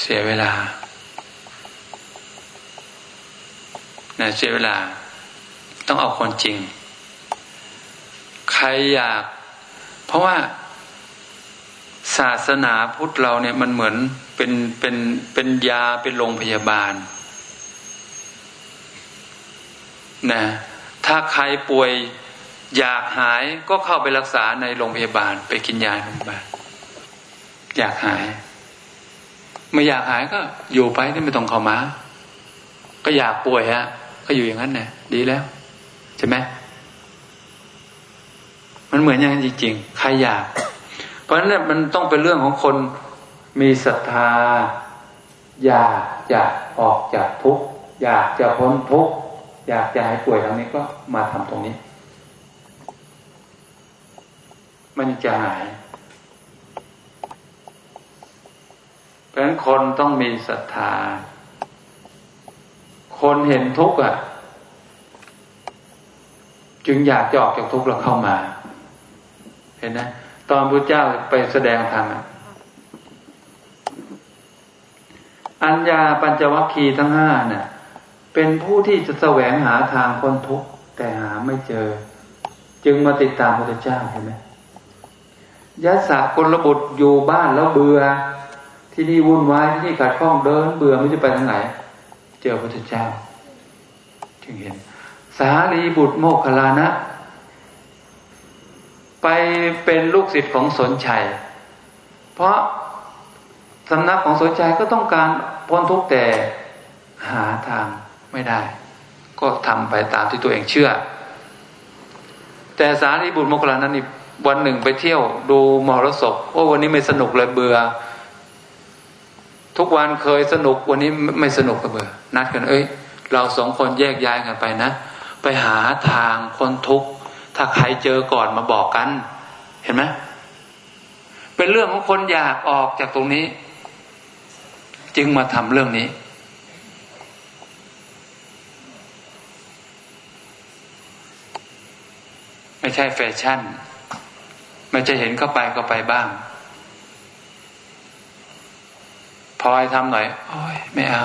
เสียเวลานะเสียเวลา ต้องเอาคนจริง ใครอยาก เพราะว่าศาสนาพุทธเราเนี่ยมันเหมือนเป็นเป็นเป็นยาเป็นโรงพยาบาลนะถ้าใครป่วยอยากหายก็เข้าไปรักษาในโรงพยาบาล ไปกินยาโรงพยาบาลอยากหาย ไม่อยากหายก็อยู่ไปที่ไม่ต้องเข้ามา ก็อยากป่วยฮะ ก็อยู่อย่างนั้นเนี่ยดีแล้วใช่ไหมมันเหมือนอย่างนั้นจริงๆ ใครอยาก เพราะฉะนั้นมันต้องเป็นเรื่องของคนมีศรัทธา อยากจะออกจากทุกข์อยากจะพ้นทุกข์อยากจะหายป่วยทางนี้ก็มาทำตรงนี้ มันจะหาย เพ ราะฉะนั้นคนต้องมีศรัทธา คนเห็นทุกข์อะ จึงอยากจะออกจากทุกข์แล้วเข้ามา เห็นนะ ตอนพระเจ้าไปแสดงธรรมอัญญาปัญจวัคคีย์ทั้งห้าเนี่ยเป็นผู้ที่จะแสวงหาทางคนทุกข์แต่หาไม่เจอ จึงมาติดตามพระเจ้าเห็นไหมยะสะคนระบุอยู่บ้านแล้วเบื่อ ที่นี่วุ่นวายที่นี่ขัดข้องเดิน เบื่อไม่จะไปทางไหน เจอพระเจ้า จึงเห็น สารีบุตรโมคคลานะ ไปเป็นลูกศิษย์ของสนชัย เพราะสำนักของสนชัยก็ต้องการพ้นทุกข์แต่หาทางไม่ได้ ก็ทำไปตามที่ตัวเองเชื่อ แต่สารีบุตรโมคคลานั้นนี่วันหนึ่งไปเที่ยวดูมรสพโอ้วันนี้ไม่สนุกเลยเบื่อ ทุกวันเคยสนุกวันนี้ไม่สนุกก็เบื่อนัดกัน เอ้ย เราสองคนแยกย้ายกันไปนะ ไปหาทางคนทุกข์ถ้าใครเจอก่อนมาบอกกัน เห็นไหมเป็นเรื่องของคนอยากออกจากตรงนี้ จึงมาทำเรื่องนี้ ไม่ใช่แฟชั่น ไม่จะเห็นเข้าไปก็ไปบ้างพ ลอยทำหน่อยโอ้ยไม่เอา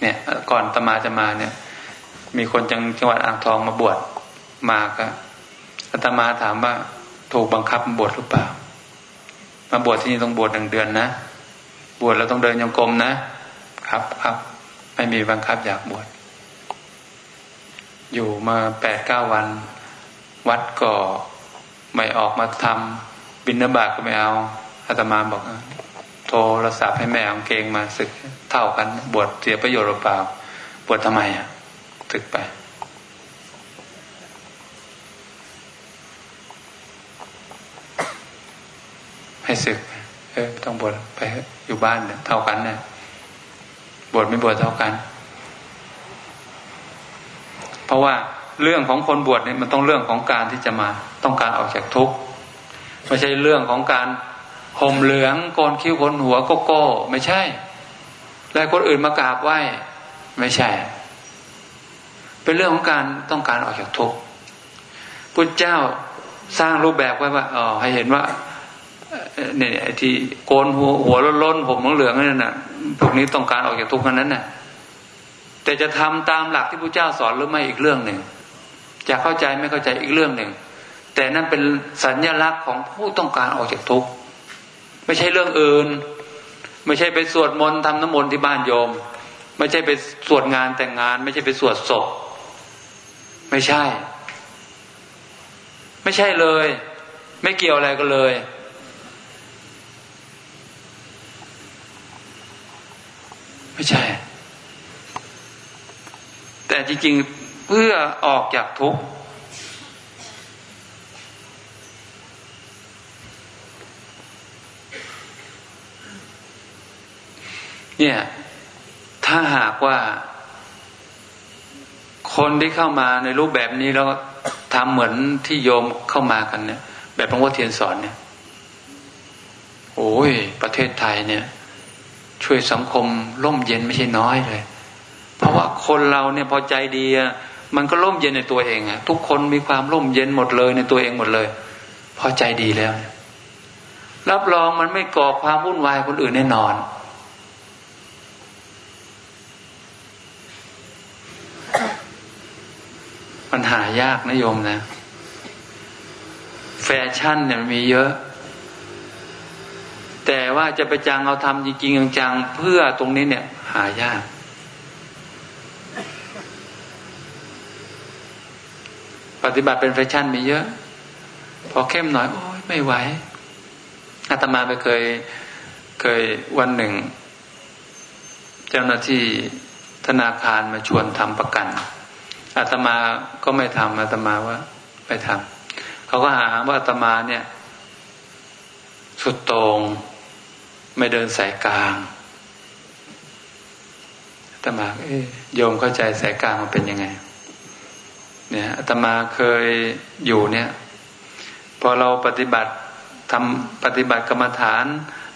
เนี่ยก่อนตมาจะมาเนี่ย มีคนจังจังหวัดอ่างทองมาบวชมาก็อาตมาถามว่า ถูกบังคับบวชหรือเปล่า มาบวชที่นี่ต้องบวชหนึ่งเดือนนะบวชแล้วต้องเดินยังกรมนะ ครับครับไม่มีบังคับอยากบวชอยู่มาแปดเก้าวัน วัดก็ไม่ออกมาทำบินนบาตก็ไม่เอาอาตมาบอก รศัพท์ให้แม่ของเกงมาศึกเท่ากัน บวชเสียประโยชน์หรือเปล่า บวชทำไมอะศึกไป ให้ศึกเออต้องบวชไปอยู่บ้านเนี่ยเท่ากันเนี่ยบวชไม่บวชเท่ากัน เพราะว่าเรื่องของคนบวชเนี่ยมันต้องเรื่องของการที่จะมาต้องการออกจากทุกข์ไม่ใช่เรื่องของการ ห่มเหลืองโกนคิ้วโกนหัวโกโก้ ไม่ใช่ แล้วคนอื่นมากราบไหว้ไม่ใช่ เป็นเรื่องของการต้องการออกจากทุกข์พุทธเจ้าสร้างรูปแบบไว้ว่าอ๋อให้เห็นว่าเนี่ยที่โกนหัวหัวล้นๆผมเหลืองนั่นน่ะพวกนี้ต้องการออกจากทุกข์นั้นน่ะ แต่จะทำตามหลักที่พระเจ้าสอนหรือไม่อีกเรื่องหนึ่งจะเข้าใจไม่เข้าใจอีกเรื่องหนึ่งแต่นั่นเป็นสัญญลักษณ์ของผู้ต้องการออกจากทุกข์ ไม่ใช่เรื่องอื่น ไม่ใช่ไปสวดมนต์ทำน้ำมนต์ที่บ้านโยม ไม่ใช่ไปสวดงานแต่งงาน ไม่ใช่ไปสวดศพ ไม่ใช่ ไม่ใช่เลย ไม่เกี่ยวอะไรกันเลยไม่ใช่ แต่จริงๆ เพื่อออกจากทุกข์ เนี่ยถ้าหากว่า คนที่เข้ามาในรูปแบบนี้แล้วทำเหมือนที่โยมเข้ามากันเนี่ย แบบหลวงพ่อเทียนสอนเนี่ยโอ้ย ประเทศไทยเนี่ย ช่วยสังคมร่มเย็นไม่ใช่น้อยเลย เพราะว่าคนเราเนี่ยพอใจดีมันก็ร่มเย็นในตัวเองอะทุกคนมีความร่มเย็นหมดเลยในตัวเองหมดเลย พอใจดีแล้ว รับรองมันไม่ก่อความวุ่นวายคนอื่นแน่นอน มันหายากนะโยมนะ แฟชั่นเนี่ยมันมีเยอะ แต่ว่าจะไปจังเอาทำจริงๆจังเพื่อตรงนี้เนี่ย หายาก ปฏิบัติเป็นแฟชั่นมีเยอะ พอเข้มหน่อย โอ้ยไม่ไหวอาตมาไปเคยเคยวันหนึ่ง เจ้าหน้าที่ธนาคารมาชวนทำประกัน อาตมาก็ไม่ทำอาตมาว่าไม่ทำเขาก็หาว่าอาตมาเนี่ย สุดตรงไม่เดินสายกลางอาตมาเอ้ยโยมเข้าใจสายกลางมันเป็นยังไง เนี่ยอาตมาเคยอยู่เนี่ย พอเราปฏิบัติทำปฏิบัติกรรมฐาน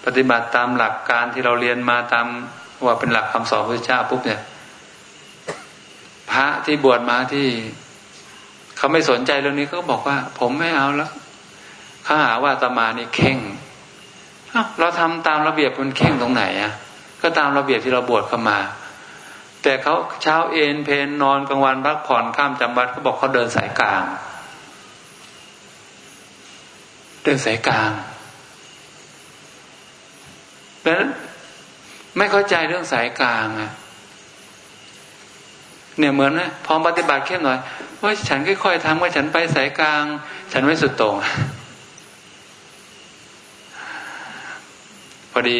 ปฏิบัติตามหลักการที่เราเรียนมาตามว่าเป็นหลักคำสอนพระเจ้าปุ๊บเนี่ย พระที่บวชมาที่เขาไม่สนใจเรื่องนี้เขาบอกว่า ผมไม่เอาแล้วเขาหาว่าตมานี่เข่งเราทำตามระเบียบมันเข่งตรงไหนอะ ก็ตามระเบียบที่เราบวชเข้ามา แต่เขาเช้าเอนเพนนอนกลางวันพักผ่อนข้ามจำวัดเขาบอกเขาเดินสายกลาง เดินสายกลางแล้วไม่เข้าใจเรื่องสายกลางอะ เนี่ยเหมือนนะพอปฏิบัติเข้มหน่อยว่าฉันค่อยๆทำว่าฉันไปสายกลาง ฉันไม่สุดโต่งพอดี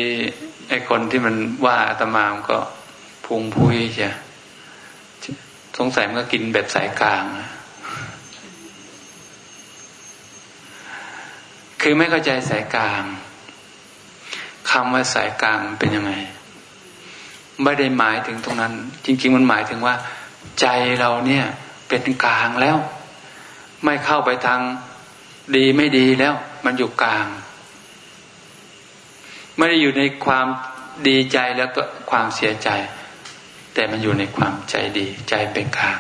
ไอ้คนที่มันว่าอาตมามันก็พุงพุยใช่สงสัยมันก็กินแบบสายกลาง คือไม่เข้าใจสายกลางคำว่าสายกลางเป็นยังไง ไม่ได้หมายถึงตรงนั้น จริง ๆ มันหมายถึงว่า ใจเราเนี่ยเป็นกลางแล้ว ไม่เข้าไปทางดีไม่ดีแล้ว มันอยู่กลาง ไม่ได้อยู่ในความดีใจแล้วก็ความเสียใจ แต่มันอยู่ในความใจดี ใจเป็นกลาง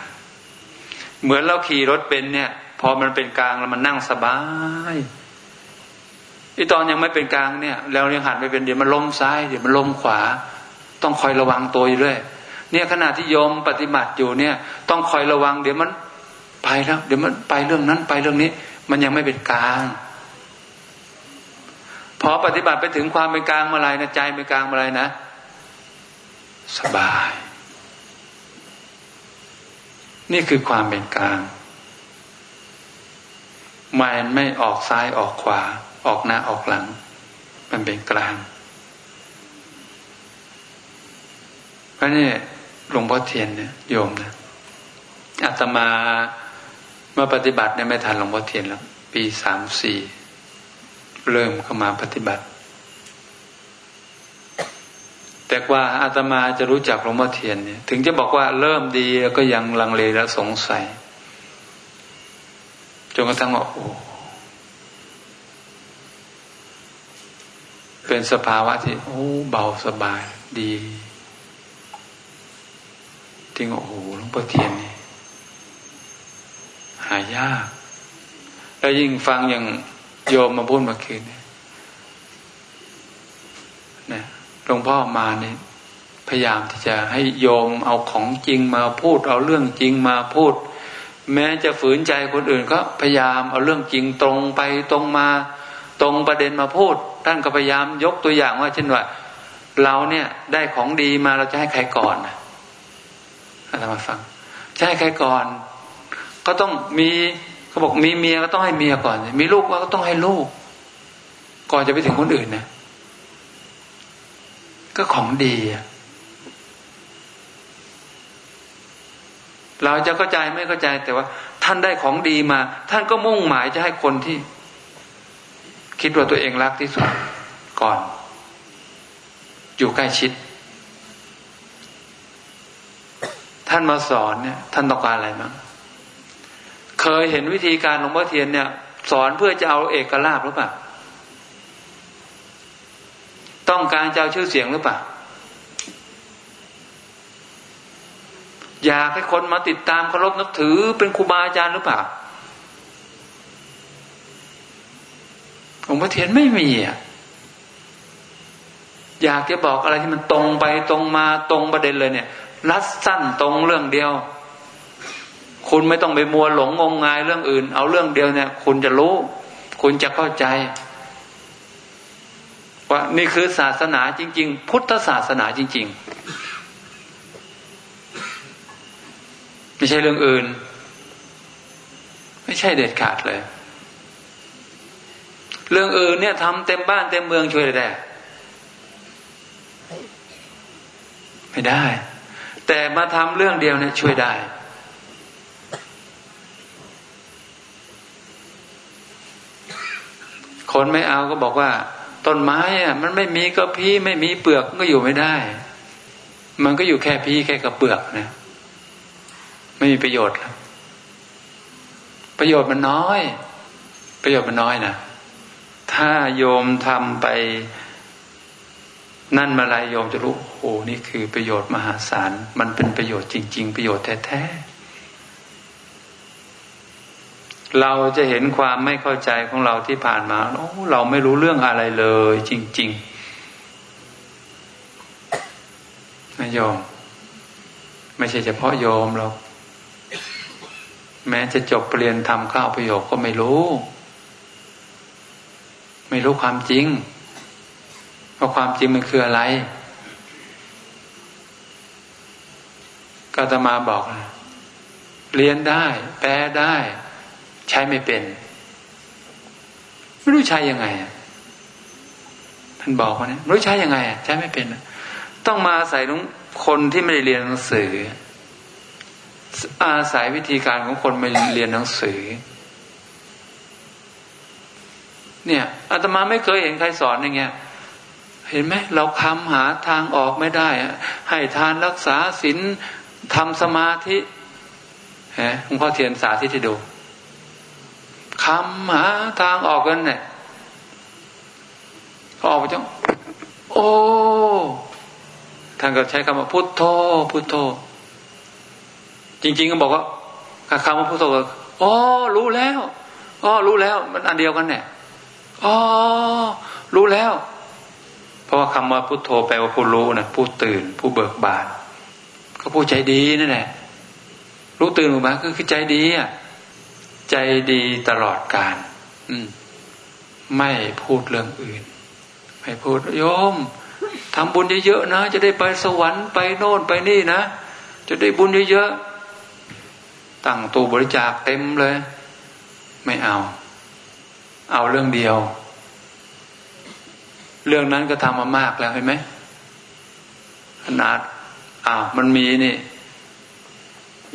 เหมือนเราขี่รถเป็นเนี่ยพอมันเป็นกลางแล้วมันนั่งสบายอีตอนยังไม่เป็นกลางเนี่ยเรายังหันไปเป็นเดี๋ยวมันล้มซ้ายเดี๋ยวมันล้มขวา ต้องคอยระวังตัวอยู่ด้วย เนี่ยขณะที่โยมปฏิบัติอยู่เนี่ย ต้องคอยระวัง เดี๋ยวมันไปแล้ว เดี๋ยวมันไปเรื่องนั้นไปเรื่องนี้ มันยังไม่เป็นกลางพอปฏิบัติไปถึงความเป็นกลางเมื่อไรนะใจเป็นกลางเมื่อไรนะ สบาย นี่คือความเป็นกลางมันไม่ออกซ้ายออกขวา ออกหน้าออกหลัง มันเป็นกลางเพราะนี่ หลวงพ่อเทียนเนี่ยโยมนะอาตมาเมื่อปฏิบัติเนี่ยไม่ทันหลวงพ่อเทียนแล้ว ปีสามสี่เริ่มเข้ามาปฏิบัติ แต่ว่าอาตมาจะรู้จักหลวงพ่อเทียนเนี่ย ถึงจะบอกว่าเริ่มดีแล้วก็ยังลังเลและสงสัยจนกระทั่งว่าโอ้เป็นสภาวะที่โอ้เบาสบายดี จริงโอ้โหหลวงพ่อเทียนนี่หายาก แล้วยิ่งฟังอย่างโยมมาพูดมาคืนเนี่ยหลวงพ่อมาเนี่ยพยายามที่จะให้โยมเอาของจริงมาพูด เอาเรื่องจริงมาพูด แม้จะฝืนใจคนอื่นก็พยายามเอาเรื่องจริงตรงไปตรงมา ตรงประเด็นมาพูด ท่านก็พยายามยกตัวอย่างว่า เช่นว่า เราเนี่ยได้ของดีมาเราจะให้ใครก่อนนะ อามาฟังจะให้ใครก่อน ก็ต้องมีเขาบอกมีเมียก็ต้องให้เมียก่อน มีลูกก็ต้องให้ลูก ก่อนจะไปถึงคนอื่นนะก็ของดีเราจะเข้าใจไม่เข้าใจแต่ว่า ท่านได้ของดีมา ท่านก็มุ่งหมายจะให้คนที่ คิดว่าตัวเองรักที่สุดก่อน อยู่ใกล้ชิด ท่านมาสอนเนี่ย ท่านต้องการอะไรมั้งเคยเห็นวิธีการหลวงพ่อเทียนเนี่ย สอนเพื่อจะเอาเอกลาภหรือเปล่าต้องการจะเอาชื่อเสียงหรือเปล่าอยากให้คนมาติดตามเคารพนับถือเป็นครูบาอาจารย์หรือเปล่าหลวงพ่อเทียนไม่มีอะอยากจะบอกอะไรที่มันตรงไปตรงมาตรงประเด็นเลยเนี่ย รัดสั้นตรงเรื่องเดียว คุณไม่ต้องไปมัวหลงงมงายเรื่องอื่น เอาเรื่องเดียวเนี่ย คุณจะรู้ คุณจะเข้าใจ ว่านี่คือศาสนาจริง ๆ พุทธศาสนาจริง ๆ ไม่ใช่เรื่องอื่น ไม่ใช่เด็ดขาดเลย เรื่องอื่นเนี่ยทำเต็มบ้านเต็มเมืองช่วยได้ไม่ได้ แต่มาทำเรื่องเดียวเนี่ยช่วยได้คนไม่เอาก็บอกว่า ต้นไม้อะมันไม่มีก็พีไม่มีเปลือกก็อยู่ไม่ได้ มันก็อยู่แค่พีแค่กับเปลือกนะ ไม่มีประโยชน์ ประโยชน์มันน้อย ประโยชน์มันน้อยนะถ้าโยมทำไป นั่นมาลายโยมจะรู้ โอ้นี่คือประโยชน์มหาศาล มันเป็นประโยชน์จริง ๆ ประโยชน์แท้ๆเราจะเห็นความไม่เข้าใจของเราที่ผ่านมาโอ้เราไม่รู้เรื่องอะไรเลย จริงๆนะโยมไม่ใช่เฉพาะโยมหรอกแม้จะจบเรียนทำข้าวประโยคก็ไม่รู้ ไม่รู้ความจริงว่าความจริงมันคืออะไร ก็จะมาบอกนะเรียนได้ แปลได้ ใช้ไม่เป็น ไม่รู้ใช้ยังไงท่านบอกว่าเนี่ยไม่รู้ใช้ยังไงใช้ไม่เป็น ต้องมาใส่ลุงคนที่ไม่ได้เรียนหนังสือ อาศัยวิธีการของคนไม่เรียนหนังสือ เนี่ยอาตมาไม่เคยเห็นใครสอนอย่างเงี้ยเห็นไหมเราคำหาทางออกไม่ได้ให้ทานรักษาศีล ทำสมาธิฮะหลวงพ่อเทียนสาธิตให้ดูคำหาทางออกกันเนี่ยก็ออกไปจังโอ้ท่านก็ใช้คำว่าพุทโธพุทโธ จริง ๆ ก็บอกว่าคำว่าพุทโธอ๋อรู้แล้วอ๋อรู้แล้ว มันอันเดียวกันเนี่ยอ๋อรู้แล้ว เพราะว่าคำว่าพุทโธแปลว่าผู้รู้นะผู้ตื่น ผู้เบิกบาน ก็ผู้ใจดีนั่นแหละ รู้ตื่นออกมาคือใจดีอะ ใจดีตลอดการ อืม ไม่พูดเรื่องอื่น ไม่พูดโยมทำบุญเยอะๆนะ จะได้ไปสวรรค์ไปโน่นไปนี่นะ จะได้บุญเยอะๆตั้งตู้บริจาคเต็มเลย ไม่เอา เอาเรื่องเดียว เรื่องนั้นก็ทำมามากแล้วเห็นไหมขนาด อ้าวมันมีนี่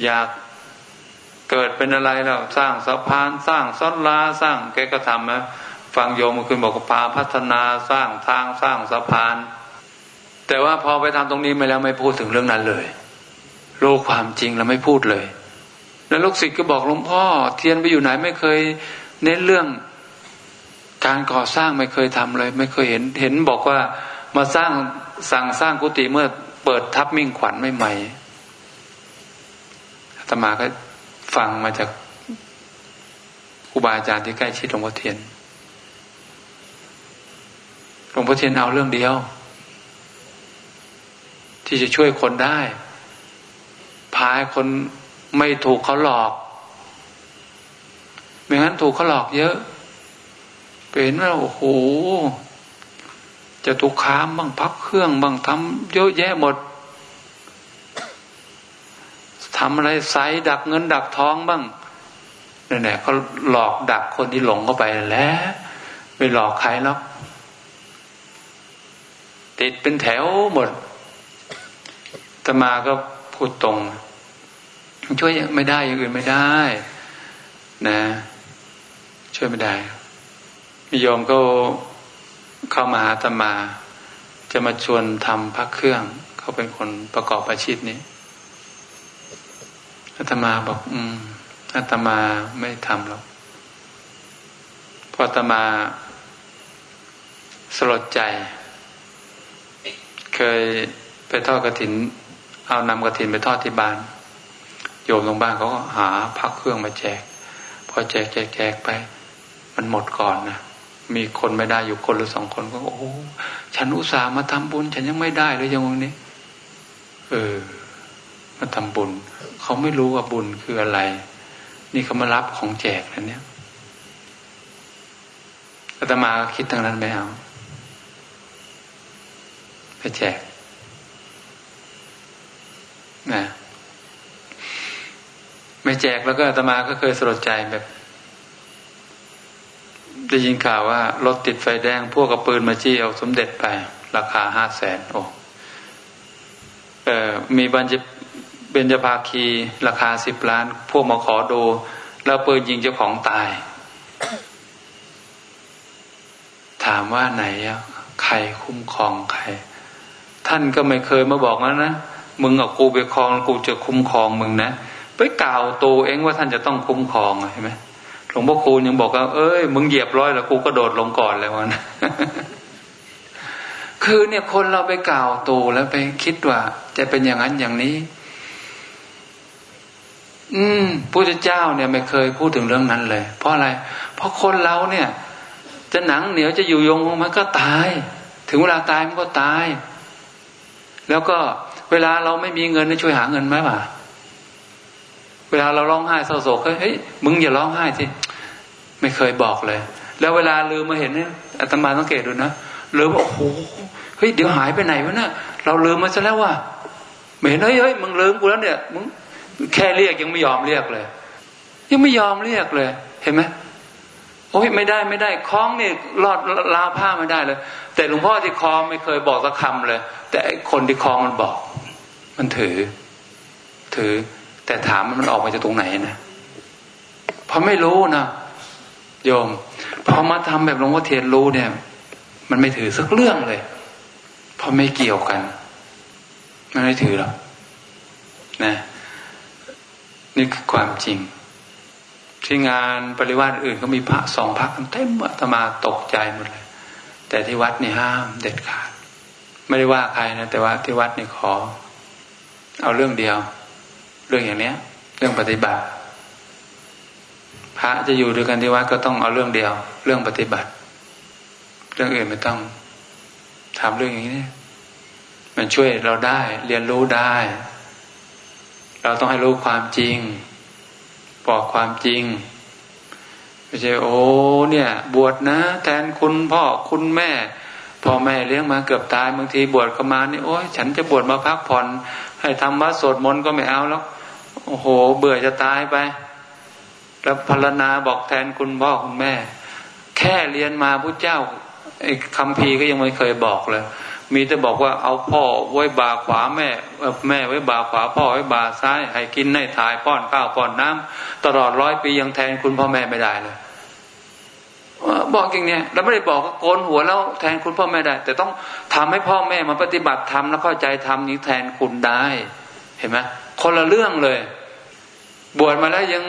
อยากเกิดเป็นอะไรแล้วสร้างสะพานสร้างซ้อนลาสร้างแกก็ทำนะฟังโยมคุณบอกพาพัฒนาสร้างทางสร้างสะพาน แต่ว่าพอไปทำตรงนี้มาแล้วไม่พูดถึงเรื่องนั้นเลยรู้ความจริงแล้วไม่พูดเลย แล้วลูกศิษย์ก็บอกหลวงพ่อ เทียนไปอยู่ไหนไม่เคย เน้นเรื่อง การก่อสร้างไม่เคยทำเลย ไม่เคยเห็นเห็นบอกว่ามาสร้างสั่งสร้างกุฏิเมื่อ เปิดทับมิ่งขวัญไม่ใหม่อาตมาก็ฟังมาจากครูบาอาจารย์ที่ใกล้ชิดหลวงพ่อเทียนหลวงพ่อเทียนเอาเรื่องเดียว ที่จะช่วยคนได้ พาคนไม่ถูกเขาหลอกไม่งั้นถูกเขาหลอกเยอะเป็นว่าโอ้โห จะตุกขามบ้างพักเครื่องบ้างทำเยอะแยะหมดทำอะไรไซดักเงินดักทองบ้างนี่แหละเขาหลอกดักคนที่หลงเข้าไปแล้วไม่หลอกใครหรอกติดเป็นแถวหมดตมาก็พูดตรง ช่วยไม่ได้อย่างอื่นไม่ได้ นะ ช่วยไม่ได้ มีโยมก็ เข้ามาหาตมา จะมาชวนทำพักเครื่อง เขาเป็นคนประกอบอาชีพนี้อาตมาบอก อืมอาตมาไม่ทำหรอกพออาตมาสลดใจ เคยไปทอดกระถิน เอานำกระถินไปทอดที่บ้าน โยมตรงบ้านเขาก็หาพักเครื่องมาแจก พอแจกแจกแจกไป มันหมดก่อนนะ มีคนไม่ได้อยู่คนหรือสองคนก็โอ้ฉันอุตส่าห์มาทำบุญ ฉันยังไม่ได้เลยยังวันนี้ เออ มาทำบุญ เขาไม่รู้ว่าบุญคืออะไร นี่เขามารับของแจกนะเนี่ยอาตมาคิดทางนั้นไม่เอาไปแจกนะไม่แจกแล้วก็อาตมาก็เคยสลดใจแบบ ได้ยินข่าวว่ารถติดไฟแดง พวกกับปืนมาจี้เอาสมเด็จไป ราคาห้าแสนโอ้เออมีบัญจเบญจภาคีราคาสิบล้าน พวกมาขอดู แล้วปืนยิงเจ้าของตาย ถามว่าไหนอะใครคุ้มครองใคร ท่านก็ไม่เคยมาบอกแล้วนะมึงเอากูไปครองกูจะคุ้มครองมึงนะไปกล่าวตัวเองว่าท่านจะต้องคุ้มครองใช่ไหม หลวงพ่อคูณยังบอกว่าเอ้ยมึงเหยียบร้อยแล้วกูก็โดดลงก่อนแล้วนคือเนี่ยคนเราไปกล่าวตูแล้วไปคิดว่า จะเป็นอย่างนั้นอย่างนี้ อืมพระเจ้าเนี่ยไม่เคยพูดถึงเรื่องนั้นเลย เพราะอะไร เพราะคนเราเนี่ย จะหนังเหนียวจะอยู่ยงมันก็ตาย ถึงเวลาตายมันก็ตาย แล้วก็เวลาเราไม่มีเงินจะช่วยหาเงินไหมวะ เวลาเราร้องไห้เศร้าโศกเฮ้ยมึงอย่าร้องไห้สิไม่เคยบอกเลย แล้วเวลาลืมมาเห็นเนี่ยอาตมาต้องเกตดูนะลืมโอ้โหเฮ้ยเดี๋ยวหายไปไหนวะเนี่ยเราลืมมาซะแล้วว่าไม่เห็นเฮ้ยเฮ้ยมึงลืมกูแล้วเนี่ยมึงแค่เรียกยังไม่ยอมเรียกเลย ยังไม่ยอมเรียกเลย เห็นไหมโอ้ยไม่ได้ไม่ได้คล้องนี่รอดลาผ้าไม่ได้เลย แต่หลวงพ่อที่คล้องไม่เคยบอกสักคำเลย แต่คนที่คล้องมันบอก มันถือ ถือ แต่ถามมันออกมาจากตรงไหนนะเพราะไม่รู้นะโยมพอมาทำแบบหลวงพ่อเทียนรู้เนี่ย มันไม่ถือสักเรื่องเลยเพราะไม่เกี่ยวกัน มันไม่ถือหรอกนะ นี่คือความจริง ที่งานปริวาสอื่นก็มีพระสองพักเต็มอาตมาตกใจหมดเลย แต่ที่วัดนี่ห้ามเด็ดขาด ไม่ได้ว่าใครนะแต่ว่าที่วัดนี่ขอ เอาเรื่องเดียว รื่องอย่างเนี้ย เรื่องปฏิบัติ พระจะอยู่ด้วยกันที่วัดก็ต้องเอาเรื่องเดียว เรื่องปฏิบัติ เรื่องอื่นไม่ต้องทำเรื่องอย่างนี้มันช่วยเราได้ เรียนรู้ได้ เราต้องให้รู้ความจริง บอกความจริงไม่ใช่โอ้เนี่ย บวชนะ แทนคุณพ่อคุณแม่พ่อแม่เลี้ยงมาเกือบตายบางทีบวชก็มานี่โอ้ยฉันจะบวชมาพักผ่อน ให้ทำวัดสวดมนต์ก็ไม่เอาแล้ว โอ้โห เบื่อจะตายไป แล้วพรณนาบอกแทนคุณพ่อคุณแม่ แค่เรียนมาพระเจ้าไอ้คำพีก็ยังไม่เคยบอกเลย มีแต่บอกว่าเอาพ่อไว้บาขวาแม่แม่ไว้บาขวาพ่อไว้บาซ้าย ให้กินให้ถ่ายป้อนข้าวป้อนน้ำตลอดร้อยปียังแทนคุณพ่อแม่ไม่ได้เลยบอกอย่างเนี้ยเราไม่ได้บอกว่าโกนหัวแล้วแทนคุณพ่อแม่ได้ แต่ต้องทำให้พ่อแม่มาปฏิบัติธรรมแล้วเข้าใจธรรมนี้แทนคุณได้ เห็นไหม คนละเรื่องเลย บวชมาแล้วยัง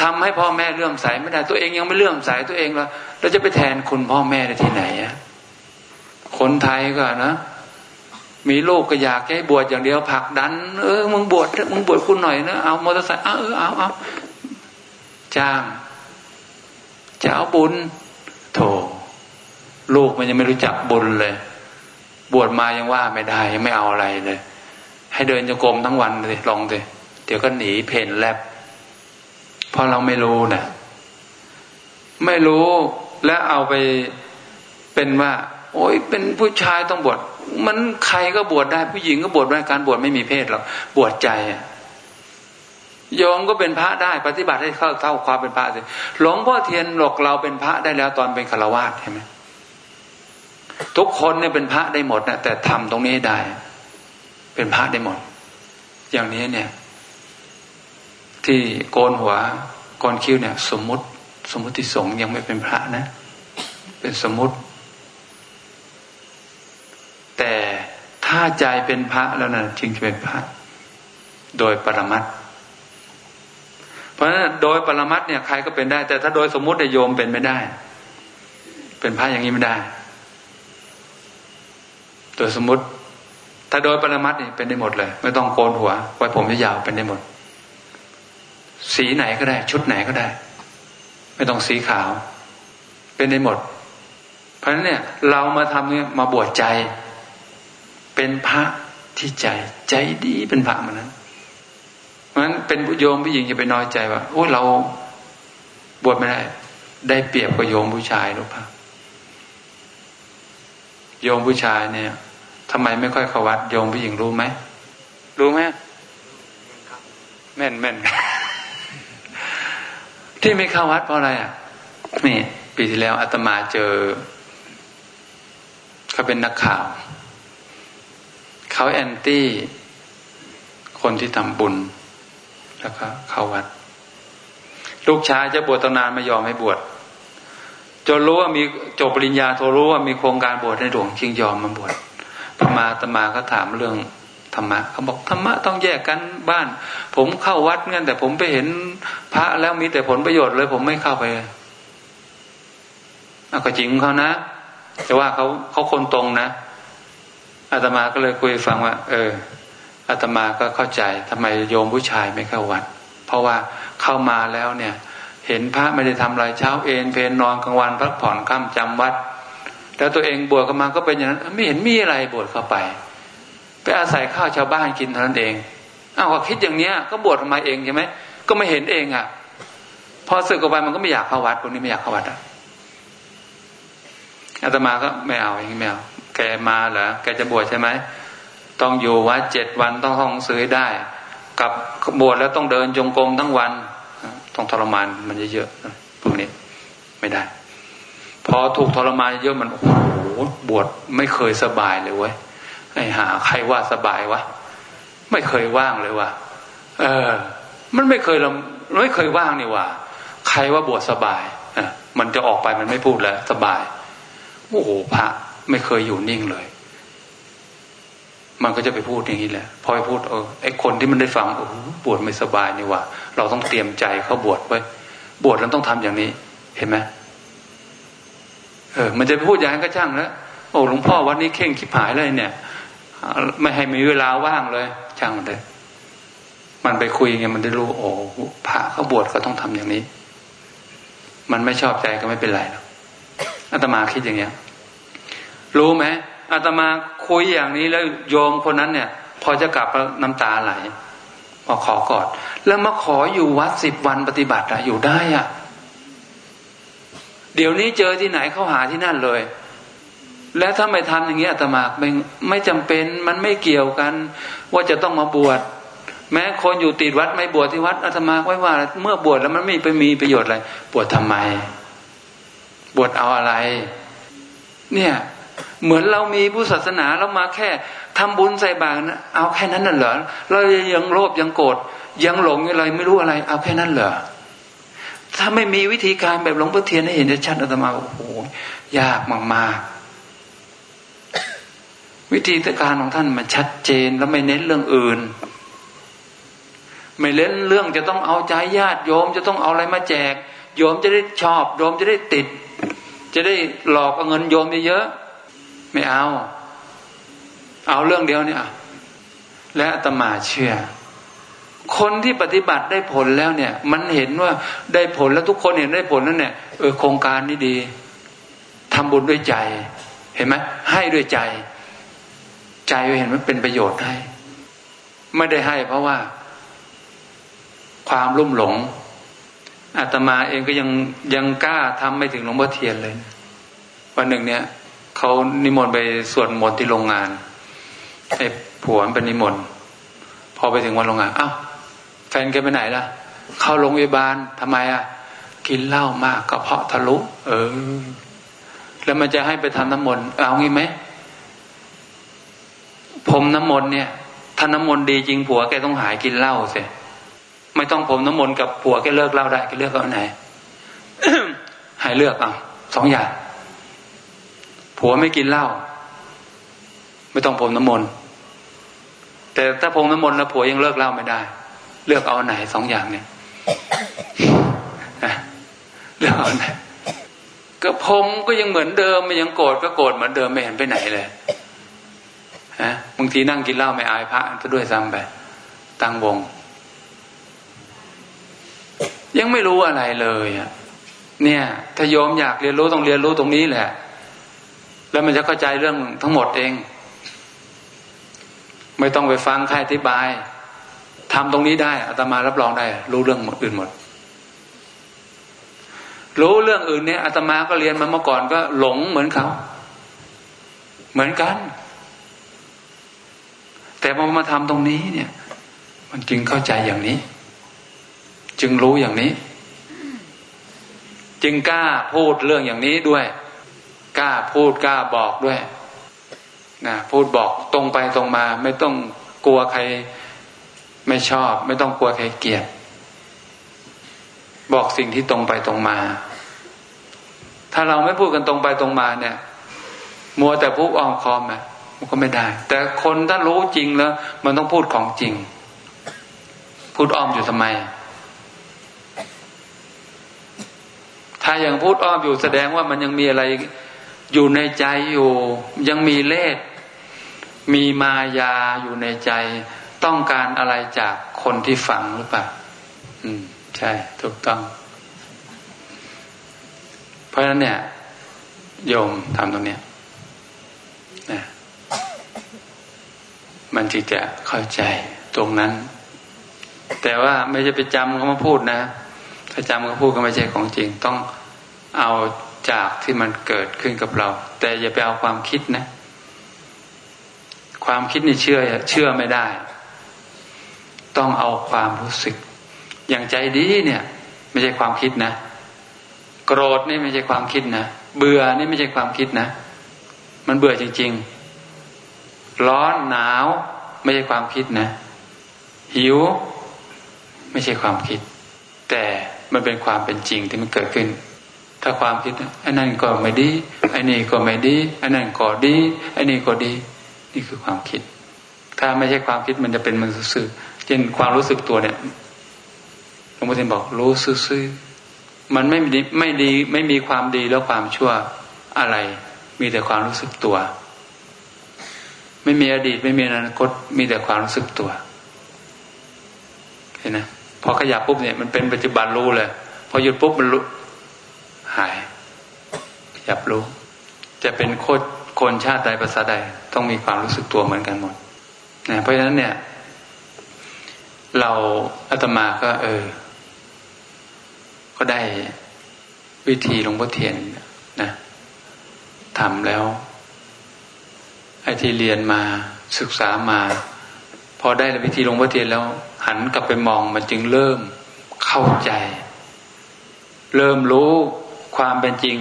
ทำให้พ่อแม่เลื่อมใสไม่ได้ตัวเองยังไม่เลื่อมใสตัวเองแล้วเราจะไปแทนคุณพ่อแม่ได้ที่ไหนอะคนไทยก็นะมีลูกก็อยากให้บวชอย่างเดียวผลักดัน เออมึงบวชมึงบวชคุณหน่อยนะเอามอเตอร์ไซค์เอาเออเอาเอาจ้าง จะเอาบุญโถลูกมันยังไม่รู้จักบุญเลย บวชมายังว่าไม่ได้ยังไม่เอาอะไรเลย ให้เดินจงกรมทั้งวันเลยลองเลยเดี๋ยวก็หนีเพนแลบพราะเราไม่รู้นะไม่รู้แล้วเอาไปเป็นว่า โอ้ยเป็นผู้ชายต้องบวชมันใครก็บวชได้ผู้หญิงก็บวชได้การบวชไม่มีเพศหรอกบวชใจอะโยมก็เป็นพระได้ปฏิบัติให้เข้าเท่าความเป็นพระสิหลวงพ่อเทียนหลอกเราเป็นพระได้แล้วตอนเป็นฆราวาสใช่ไหมทุกคนเนี่ยเป็นพระได้หมดนะแต่ทำตรงนี้ได้ เป็นพระได้หมด อย่างนี้เนี่ย ที่โกนหัวโกนคิ้วเนี่ย สมมุติ สมมุติสงยังไม่เป็นพระนะ เป็นสมมุติ แต่ถ้าใจเป็นพระแล้วนะจึงจะเป็นพระ โดยปรมัตเพราะฉะนั้นโดยปรมัตเนี่ยใครก็เป็นได้ แต่ถ้าโดยสมมุติโยมเป็นไม่ได้ เป็นพระอย่างนี้ไม่ได้ โดยสมมติ ถ้าโดยปรมัตนี่เป็นได้หมดเลย ไม่ต้องโกนหัว ไว้ผมยาวเป็นได้หมด สีไหนก็ได้ ชุดไหนก็ได้ ไม่ต้องสีขาว เป็นได้หมด เพราะฉะนั้นเนี่ย เรามาทำเนี่ยมาบวชใจ เป็นพระที่ใจ ใจดีเป็นพระมันนั้นเพราะฉะนั้นเป็นโยมผู้หญิงอย่าไปน้อยใจว่าโอ้เราบวชไม่ได้ ได้เปรียบกว่าโยมผู้ชายหรือเปล่าโยมผู้ชายเนี่ย ทำไมไม่ค่อยเข้าวัดโยมผู้หญิงรู้ไหมรู้ไหมแม่นแม่นที่ไม่เข้าวัดเพราะอะไรอะนี่ ปีที่แล้วอาตมาเจอเขาเป็นนักข่าว เขาแอนตี้คนที่ทำบุญ แล้วก็เข้าวัด ลูกชายจะบวชตั้งนานไม่ยอมให้บวชจนรู้ว่ามีจบปริญญาโทรู้ว่ามีโครงการบวชในหลวงจึงยอมมาบวช พมาตมาก็ถามเรื่องธรรมะเขาบอกธรรมะต้องแยกกันบ้าน ผมเข้าวัดเงี้ยแต่ผมไปเห็นพระแล้วมีแต่ผลประโยชน์เลย ผมไม่เข้าไปเอาก็จริงเขานะ แต่ว่าเขาเขาคนตรงนะอาตมาก็เลยคุยฟังว่า เอออาตมาก็เข้าใจทำไมโยมผู้ชายไม่เข้าวัด เพราะว่าเข้ามาแล้วเนี่ย เห็นพระไม่ได้ทำอะไรเช้าเอนเพนนอนกลางวันพักผ่อนค่ำจำวัด แล้วตัวเองบวชเข้ามาก็เป็นอย่างนั้นไม่เห็นมีอะไรบวชเข้าไป ไปอาศัยข้าวชาวบ้านกินเท่านั้นเองอ้าวคิดอย่างเนี้ย ก็บวชมาเองใช่ไหมก็ไม่เห็นเองอะ พอสึกออกไปมันก็ไม่อยากเข้าวัดพวกนี้ไม่อยากเข้าวัดอะอาตมาก็ไม่เอาอย่างนี้ไม่เอาแกมาเหรอแกจะบวชใช่ไหมต้องอยู่วัดเจ็ดวันต้องห้องซื้อได้ กับบวชแล้วต้องเดินจงกรมทั้งวัน ต้องทรมานมันเยอะๆพวกนี้ไม่ได้ พอถูกทรมานเยอะมันโอ้โหบวชไม่เคยสบายเลยเว้ยไอ้หา ใครว่าสบายวะไม่เคยว่างเลยวะเออ มันไม่เคยเราไม่เคยว่างนี่ว่า ใครว่าบวชสบายอะมันจะออกไปมันไม่พูดแล้วสบายโอ้โหพระไม่เคยอยู่นิ่งเลย มันก็จะไปพูดอย่างนี้แหละพอไปพูดเออไอคนที่มันได้ฟังโอ้บวชไม่สบายนี่ว่า เราต้องเตรียมใจเขาบวชไว้บวชแล้วต้องทำอย่างนี้ เห็นไหม เออ มันจะพูดอย่างนั้นก็ช่างแล้วโอ้หลวงพ่อวันนี้เข่งคิดหายเลยเนี่ย ไม่ให้มีเวลาว่างเลย ช่างมันเลยมันไปคุยไงมันได้รู้โอ้พระเขาบวชก็ต้องทำอย่างนี้ มันไม่ชอบใจก็ไม่เป็นไรหรอกอาตมาคิดอย่างเงี้ย รู้ไหมอาตมาคุยอย่างนี้แล้วโยมคนนั้นเนี่ย พอจะกลับน้ำตาไหลมาขอกอด แล้วมาขออยู่วัดสิบวันปฏิบัติอะอยู่ได้อะ เดี๋ยวนี้เจอที่ไหนเข้าหาที่นั่นเลย แล้วถ้าไม่ทำอย่างนี้อาตมาไม่ไม่จำเป็นมันไม่เกี่ยวกัน ว่าจะต้องมาบวชแม้คนอยู่ติดวัดไม่บวชที่วัดอาตมาไว้ว่า เมื่อบวชแล้วมันไม่ไปมีประโยชน์อะไรบวชทำไม บวชเอาอะไร เนี่ย เหมือนเรามีผู้ศาสนาเรามาแค่ทำบุญใส่บาตรนะเอาแค่นั้นน่ะเหรอเรายังโลภยังโกรธยังหลงอะไรไม่รู้อะไร เอาแค่นั้นเหรอ ถ้าไม่มีวิธีการแบบหลวงพ่อเทียนให้เห็นชัดอาตมาโอ้โหยากมากๆวิธีการของท่านมันชัดเจนแล้วไม่เน้นเรื่องอื่น ไม่เน้นเรื่องจะต้องเอาใจญาติโยมจะต้องเอาอะไรมาแจก โยมจะได้ชอบ โยมจะได้ติด จะได้หลอกเอาเงินโยมเยอะไม่เอา เอาเรื่องเดียวเนี่ยและอาตมาเชื่อ คนที่ปฏิบัติได้ผลแล้วเนี่ย มันเห็นว่าได้ผลแล้วทุกคนเห็นได้ผลนั่นเนี่ยเออโครงการนี้ดีทำบุญด้วยใจ เห็นไหมให้ด้วยใจ ใจเห็นว่าเป็นประโยชน์ให้ ไม่ได้ให้เพราะว่า ความรุ่มหลงอาตมาเองก็ยังยังกล้าทำไม่ถึงหลวงพ่อเทียนเลย วันหนึ่งเนี่ยเขานิมนต์ไปสวดมนต์ที่โรงงานไอ้ผัวมันเป็นนิมนต์พอไปถึงวันโรงงานอ้าว แฟนแกไปไหนล่ะ เข้าโรงพยาบาลทำไมอะ กินเหล้ามากกระเพาะทะลุ เออ แล้วมันจะให้ไปทำน้ำมนต์เอางี้ไหมผมน้ำมนต์เนี่ยถ้าน้ำมนต์ดีจริงผัวแกต้องหายกินเหล้าเสียไม่ต้องผมน้ำมนต์กับผัวแกเลิกเหล้าได้แกเลือกเอาไหนให้เลือกเอาสองอย่างผัวไม่กินเหล้าไม่ต้องผมน้ำมนต์แต่ถ้าผมน้ำมนต์แล้วผัวยังเลิกเหล้าไม่ได้ เลือกเอาไหนสองอย่างเนี่ยเลือกเอาไหนก็ผมก็ยังเหมือนเดิมไม่ยังโกรธก็โกรธเหมือนเดิมไม่เห็นไปไหนเลยฮะบางทีนั่งกินเหล้าไม่อายพระก็ด้วยซ้ำไปตั้งวง ยังไม่รู้อะไรเลยอะเนี่ย ถ้าโยมอยากเรียนรู้ต้องเรียนรู้ตรงนี้แหละ แล้วมันจะเข้าใจเรื่องทั้งหมดเอง ไม่ต้องไปฟังใครอธิบาย ทำตรงนี้ได้อาตมารับรองได้ รู้เรื่องหมดอื่นหมด รู้เรื่องอื่นเนี่ยอาตมาก็เรียนมาเมื่อก่อนก็หลงเหมือนเขา เหมือนกัน แต่พอมาทำตรงนี้เนี่ย มันจึงเข้าใจอย่างนี้ จึงรู้อย่างนี้ จึงกล้าพูดเรื่องอย่างนี้ด้วย กล้าพูดกล้าบอกด้วยนะพูดบอกตรงไปตรงมา ไม่ต้องกลัวใคร ไม่ชอบ ไม่ต้องกลัวใครเกลียด บอกสิ่งที่ตรงไปตรงมา ถ้าเราไม่พูดกันตรงไปตรงมาเนี่ย มัวแต่พูดอ้อมคอมอะมันก็ไม่ได้ แต่คนถ้ารู้จริงแล้ว มันต้องพูดของจริง พูดอ้อมอยู่ทำไม ถ้ายังพูดอ้อมอยู่แสดงว่ามันยังมีอะไรอยู่ในใจอยู่ ยังมีเลสมีมายาอยู่ในใจ ต้องการอะไรจากคนที่ฟังหรือเปล่าอืม ใช่ ถูกต้อง เพราะฉะนั้นเนี่ย โยมทำตรงเนี้ยนะมันจึงจะเข้าใจตรงนั้น แต่ว่าไม่ใช่ไปจำเขามาพูดนะ ถ้าจำเขาพูดก็ไม่ใช่ของจริง ต้องเอาจากที่มันเกิดขึ้นกับเรา แต่อย่าไปเอาความคิดนะ ความคิดนี่เชื่อ เชื่อไม่ได้ ต้องเอาความรู้สึก อย่างใจดีเนี่ย ไม่ใช่ความคิดนะ โกรธนี่ไม่ใช่ความคิดนะ เบื่อนี่ไม่ใช่ความคิดนะ มันเบื่อจริง ๆ ร้อนหนาวไม่ใช่ความคิดนะ หิว ไม่ใช่ความคิด แต่มันเป็นความเป็นจริงที่มันเกิดขึ้น ถ้าความคิดอันนั้นก็ไม่ดีอันนี้ก็ไม่ดีอันนั้นก็ดีอันนี้ก็ดี นี่คือความคิด ถ้าไม่ใช่ความคิดมันจะเป็นมันซื่อ เช่นความรู้สึกตัวเนี่ยหลวงพ่อเทียนบอกรู้ซื่อมันไม่ดีไม่ดีไม่มีความดีแล้วความชั่วอะไร มีแต่ความรู้สึกตัว ไม่มีอดีตไม่มีอนาคตมีแต่ความรู้สึกตัว เห็นไหมพอขยับปุ๊บเนี่ยมันเป็นปัจจุบันรู้เลย พอหยุดปุ๊บมันรู้หายขยับรู้ จะเป็นโคตรคนชาติใดภาษาใดต้องมีความรู้สึกตัวเหมือนกันหมดนะเพราะฉะนั้นเนี่ย เราอาตมาก็ เออ ก็ได้วิธีหลวงพ่อเทียนนะทำแล้วไอ้ที่เรียนมาศึกษามา พอได้วิธีลงพ่อเทียนแล้ว หันกลับไปมองมันจึงเริ่มเข้าใจ เริ่มรู้ความเป็นจริง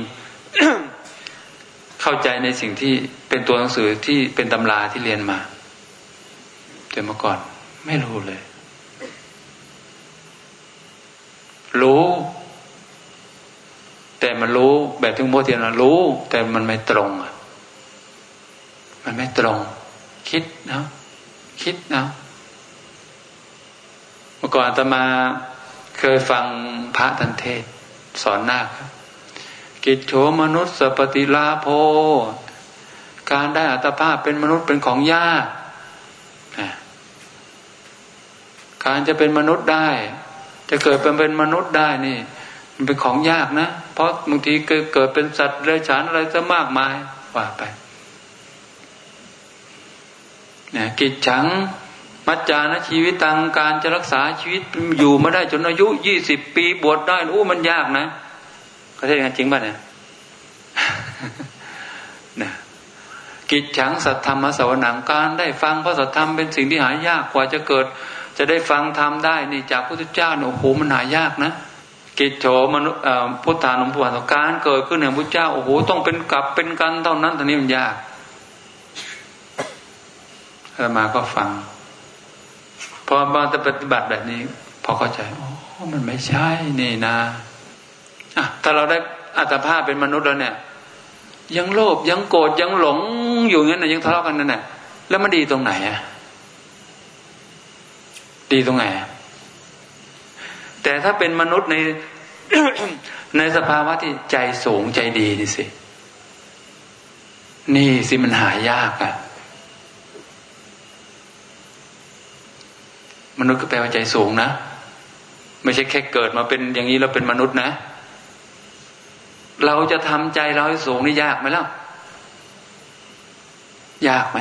เข้าใจในสิ่งที่เป็นตัวหนังสือที่เป็นตำราที่เรียนมาแต่เมื่อก่อน ไม่รู้เลย รู้ แต่มันรู้แบบที่งพ่อเทียนรู้ แต่มันไม่ตรงอะ มันไม่ตรง คิดนะ คิดนะ เมื่อก่อนตมาเคยฟังพระทันเทศ สอนนาคกิจโฉมนุษย์สปฏิลาโพ การได้อัตภาพเป็นมนุษย์เป็นของยากการจะเป็นมนุษย์ได้ จะเกิดเป็นเป็นมนุษย์ได้นี่ มันเป็นของยากนะ เพราะบางทีเกิดเป็นสัตว์เลื้อยฉานอะไรจะมากมายว่าไปนะกิจฉังมัจจานะชีวิตตังการจะรักษาชีวิตอยู่มาได้จนอายุยี่สิบปีบวชได้โอ้มันยากนะประเทศงานจริงป่ะเนี่ยนะกิจฉังสัทธรรมสวนังการได้ฟังพระสัทธรรมเป็นสิ่งที่หายากกว่าจะเกิด จะได้ฟังทำได้นี่จากพระพุทธเจ้าโอ้โหมันหายากนะกิจโฉมนุพุทธานุพุทธการเกิดขึ้นแห่งพระเจ้าโอ้โหต้องเป็นกลับเป็นกันเท่านั้นตอนนี้มันยากอามาก็ฟัง พอมาจะปฏิบัติแบบนี้ พอเข้าใจอ๋อมันไม่ใช่นี่นะอะถ้าเราได้อัตภาพเป็นมนุษย์แล้วเนี่ย ยังโลภยังโกรธยังหลงอยู่งั้นนะยังทะเลาะกันนั่นแหละแล้วมันดีตรงไหนอะ ดีตรงไหน แต่ถ้าเป็นมนุษย์ในในสภาวะที่ใจสูงใจดีนี่สิ นี่สิมันหายากอะมนุษย์ก็แปลว่าใจสูงนะ ไม่ใช่แค่เกิดมาเป็นอย่างนี้เราเป็นมนุษย์นะ เราจะทำใจเราให้สูงนี่ยากไหมล่ะ ยากไหม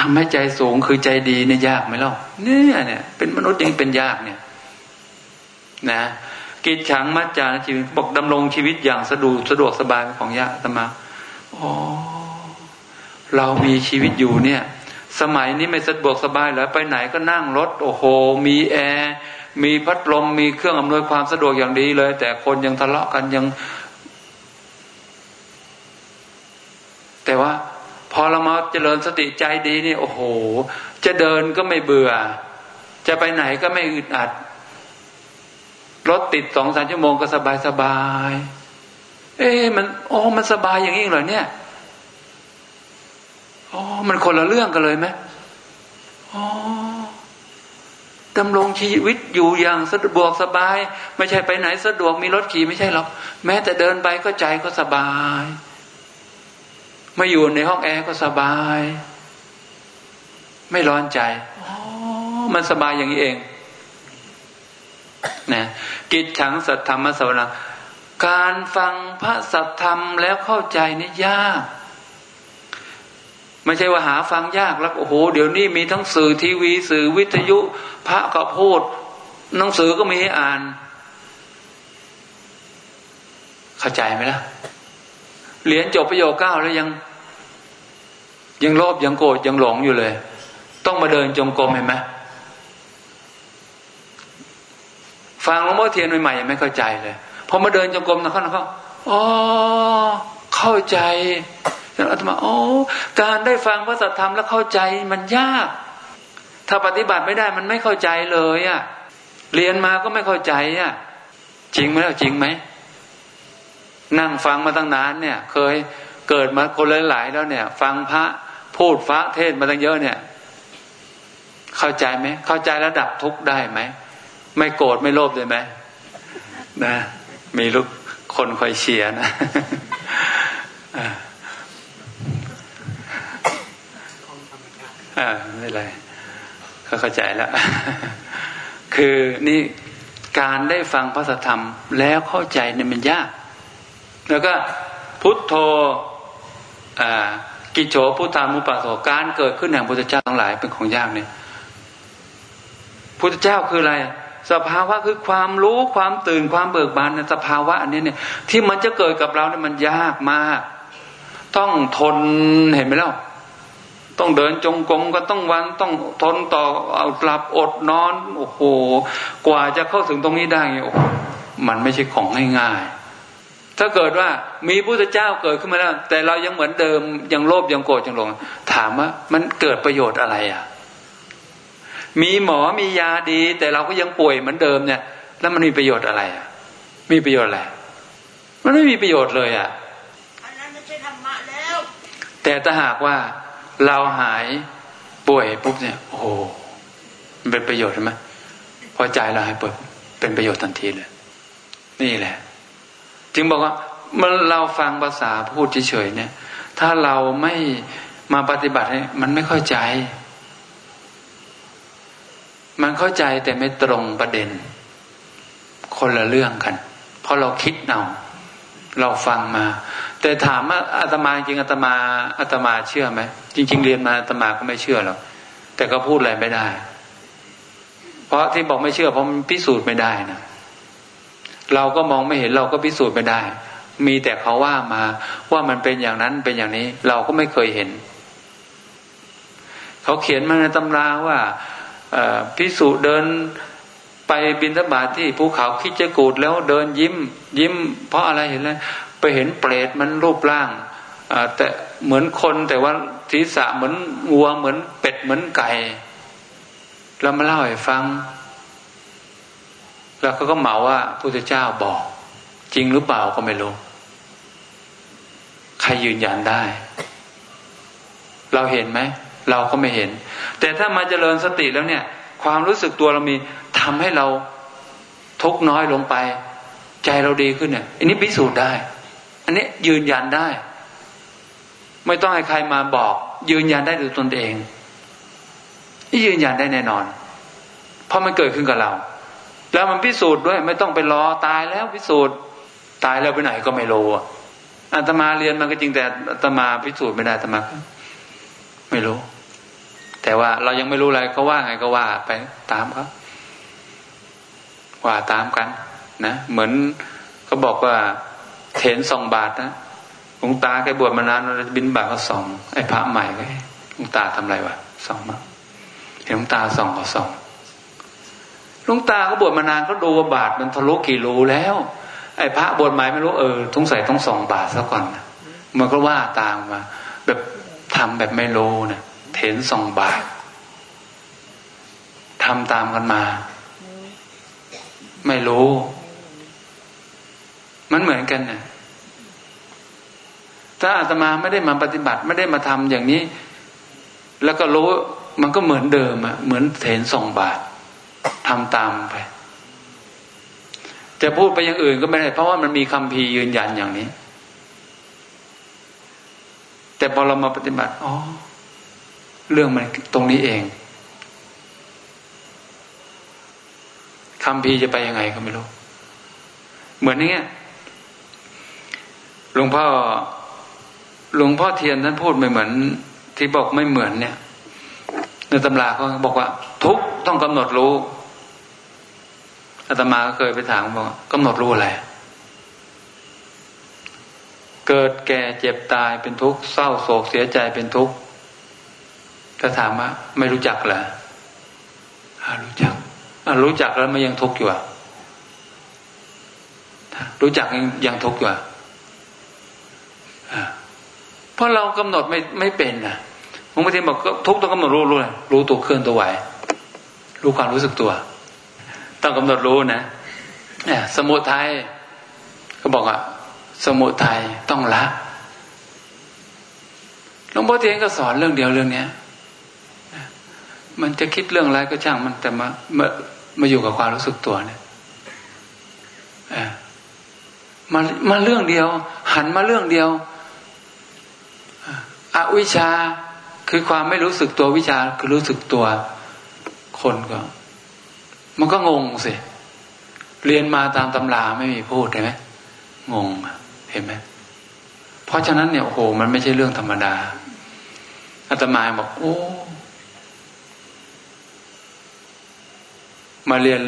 ทำให้ใจสูงคือใจดีเนี่ยยากไหมล่ะเนี่ยเนี่ย เป็นมนุษย์ยังเป็นยากเนี่ย นะกิจฉังมัจจาชีวิตบอกดำรงชีวิตอย่างสะดวกสะดวกสบายของยะตมาอ๋อเรามีชีวิตอยู่เนี่ย สมัยนี้ไม่สะดวกสบายเหรอไปไหนก็นั่งรถ โอ้โห มีแอร์มีพัดลมมีเครื่องอำนวยความสะดวกอย่างดีเลย แต่คนยังทะเลาะกันยัง แต่ว่า พอเรามาเจริญสติใจดีนี่โอ้โห จะเดินก็ไม่เบื่อ จะไปไหนก็ไม่อึดอัดรถติดสองสามชั่วโมงก็สบายสบาย เอ๊ะมันโอ้มันสบายอย่างนี้เหรอเนี่ยอ๋อมันคนละเรื่องกันเลยไหมอ๋อดำรงชีวิตอยู่อย่างสะดวกสบาย ไม่ใช่ไปไหนสะดวกมีรถขี่ไม่ใช่หรอก แม้แต่เดินไปก็ใจก็สบาย มาอยู่ในห้องแอร์ก็สบาย ไม่ร้อนใจอ๋อมันสบายอย่างนี้เองนะกิจฉังสัทธรรมสวนาการฟังพระสัทธรรมแล้วเข้าใจนี่ยาก ไม่ใช่ว่าหาฟังยากแล้วโอ้โห เดี๋ยวนี้มีทั้งสื่อทีวี สื่อวิทยุ พระก็พูดหนังสือก็มีให้อ่าน เข้าใจไหมล่ะ เรียนจบประโยคเก้าแล้วยัง ยังโลภยังโกรธยังหลงอยู่เลย ต้องมาเดินจงกรมเห็นไหมฟังหลวงพ่อเทียนใหม่ๆยังไม่เข้าใจเลยพอมาเดินจงกรมนะเขาเขาอ๋อเข้าใจอาตมาโอ้การได้ฟังพระสัทธรรมแล้วเข้าใจมันยาก ถ้าปฏิบัติไม่ได้มันไม่เข้าใจเลยอะ่ะเรียนมาก็ไม่เข้าใจอะ่ะจริงไหมล่ะจริงไหม นั่งฟังมาตั้งนานเนี่ย เคยเกิดมาคนหลายๆแล้วเนี่ย ฟังพระพูดพระเทศมาตั้งเยอะเนี่ย เข้าใจไหมเข้าใจระดับทุกได้ไหมไม่โกรธไม่โลภเลยไหมนะมีลูกคนคอยเชียร์นะอ่าไม่เป็นไรเขาเข้าใจแล้ว คือนี่การได้ฟังพระธรรมแล้วเข้าใจเนี่ยมันยาก แล้วก็พุทโธกิจโฉพุทธามุปัสโสการเกิดขึ้นแห่งพุทธเจ้าทั้งหลายเป็นของยากเนี่ยพุทธเจ้าคืออะไร สภาวะคือความรู้ความตื่นความเบิกบานในสภาวะอันนี้เนี่ย ที่มันจะเกิดกับเราเนี่ยมันยากมาก ต้องทนเห็นไหมล่ะต้องเดินจงกรมก็ต้องวันต้องทนต่อเอาหลับอดนอน โอ้โห กว่าจะเข้าถึงตรงนี้ได้โอ้มันไม่ใช่ของง่ายๆ ถ้าเกิดว่ามีพุทธเจ้าเกิดขึ้นมาแล้ว แต่เรายังเหมือนเดิมยังโลภยังโกรธยังหลง ถามว่ามันเกิดประโยชน์อะไรอะ มีหมอมียาดี แต่เราก็ยังป่วยเหมือนเดิมเนี่ย แล้วมันมีประโยชน์อะไรอะ มีประโยชน์อะไรมันไม่มีประโยชน์เลยอะอันนั้นไม่ใช่ธรรมะแล้ว แต่ถ้าหากว่าเราหายป่วยปุ๊บเนี่ย โอ้โหมันเป็นประโยชน์ใช่ไหมพอใจเราหายป่วยเป็นประโยชน์ทันทีเลย นี่แหละ จึงบอกว่าเมื่อเราฟังภาษาพูดเฉยๆเนี่ย ถ้าเราไม่มาปฏิบัติมันไม่เข้าใจ มันเข้าใจแต่ไม่ตรงประเด็น คนละเรื่องกัน เพราะเราคิดเอาเราฟังมา แต่ถามว่าอาตมาจริงอาตมาอาตมาเชื่อไหมจริง ๆ เรียนมาอาตมาก็ไม่เชื่อหรอกแต่ก็พูดอะไรไม่ได้ เพราะที่บอกไม่เชื่อเพราะมันพิสูจน์ไม่ได้นะ เราก็มองไม่เห็นเราก็พิสูจน์ไม่ได้ มีแต่เขาว่ามาว่ามันเป็นอย่างนั้นเป็นอย่างนี้ เราก็ไม่เคยเห็น เขาเขียนมาในตำราว่าพิสูจน์เดินไปบินทบาทที่ภูเขาคิจกูดแล้วเดินยิ้ม ยิ้ม เพราะอะไรเห็นแล้วไปเห็นเปรตมันรูปร่างแต่เหมือนคนแต่ว่าศีรษะเหมือนวัวเหมือนเป็ดเหมือนไก่เรามาเล่าให้ฟัง แล้วเขาก็เหมาว่าพระเจ้าบอก จริงหรือเปล่าก็ไม่รู้ ใครยืนยันได้ เราเห็นไหม เราก็ไม่เห็น แต่ถ้ามาเจริญสติแล้วเนี่ย ความรู้สึกตัวเรามีทำให้เราทุกน้อยลงไป ใจเราดีขึ้นเนี่ย อันนี้พิสูจน์ได้ อันนี้ยืนยันได้ ไม่ต้องให้ใครมาบอก ยืนยันได้ด้วยตนเองนี่ยืนยันได้แน่นอน เพราะมันเกิดขึ้นกับเรา แล้วมันพิสูจน์ด้วย ไม่ต้องไปรอตายแล้วพิสูจน์ตายแล้วไปไหนก็ไม่รู้อาตมาเรียนมันก็จริงแต่อาตมาพิสูจน์ไม่ได้อาตมาไม่รู้ แต่ว่าเรายังไม่รู้อะไรเขาว่าไงก็ว่าไปตามเขาว่าตามกัน นะเหมือนเขาบอกว่าเถนสองบาทนะหลวงตาแกบวชมานานบินบาทก็สองไอ้พระใหม่ก็หลวงตาทำไรวะสองมาเห็นหลวงตาส่องก็ส่อง ลวงตาก็บวชมานานเขาดูว่าบาทมันทะลุกี่รูแล้ว ไอ้พระบวชใหม่ไม่รู้เออต้องใส่ต้องสองบาทซะก่อนมันก็ว่าตามมา แบบทำแบบไม่รู้นะเถนสองบาททำตามกันมา ไม่รู้ มันเหมือนกันนะถ้าอาตมาไม่ได้มาปฏิบัติ ไม่ได้มาทำอย่างนี้ แล้วก็รู้มันก็เหมือนเดิมอะเหมือนเถนสองบาท ทำตามไป จะพูดไปอย่างอื่นก็ไม่ได้ เพราะว่ามันมีคำพียืนยันอย่างนี้ แต่พอเรามาปฏิบัติอ๋อเรื่องมันตรงนี้เองคำพีจะไปยังไงก็ไม่รู้ เหมือนนี้หลวงพ่อหลวงพ่อเทียนท่านพูดไม่เหมือน ที่บอกไม่เหมือนเนี่ย ในตำราเขาบอกว่า ทุกต้องกำหนดรู้อาตมาก็เคยไปถามบอกกำหนดรู้อะไรเกิดแก่เจ็บตายเป็นทุกข์เศร้าโศกเสียใจเป็นทุกข์ถ้าถามว่าไม่รู้จักเหรอรู้จักรู้จักแล้วมันยังทุกข์อยู่อะรู้จักยังยังทุกข์อยู่อะเพราะเรากำหนดไม่ไม่เป็นนะ งพ่อเทียนบอกทุกต้องกำหนดรู้รู้เลยรู้ตัวเคลื่อนตัวไหวรู้ความรู้สึกตัว ต้องกำหนดรู้นะเนี่ยสมุทัยก็บอกว่าสมุทัยต้องละหลวงพ่อเทียนก็สอนเรื่องเดียวเรื่องเนี้ยมันจะคิดเรื่องอะไรก็ช่างมันแต่มามามาอยู่กับความรู้สึกตัวเนี่ยมามาเรื่องเดียว หันมาเรื่องเดียวอวิชา คือความไม่รู้สึกตัววิชาคือรู้สึกตัวคนก็ มันก็งงสิเรียนมาตามตำราไม่มีพูดเห็นไหมงงเห็นไหมเพราะฉะนั้นเนี่ยโอ้โห มันไม่ใช่เรื่องธรรมดาอาตมาบอกโอ้มาเรียน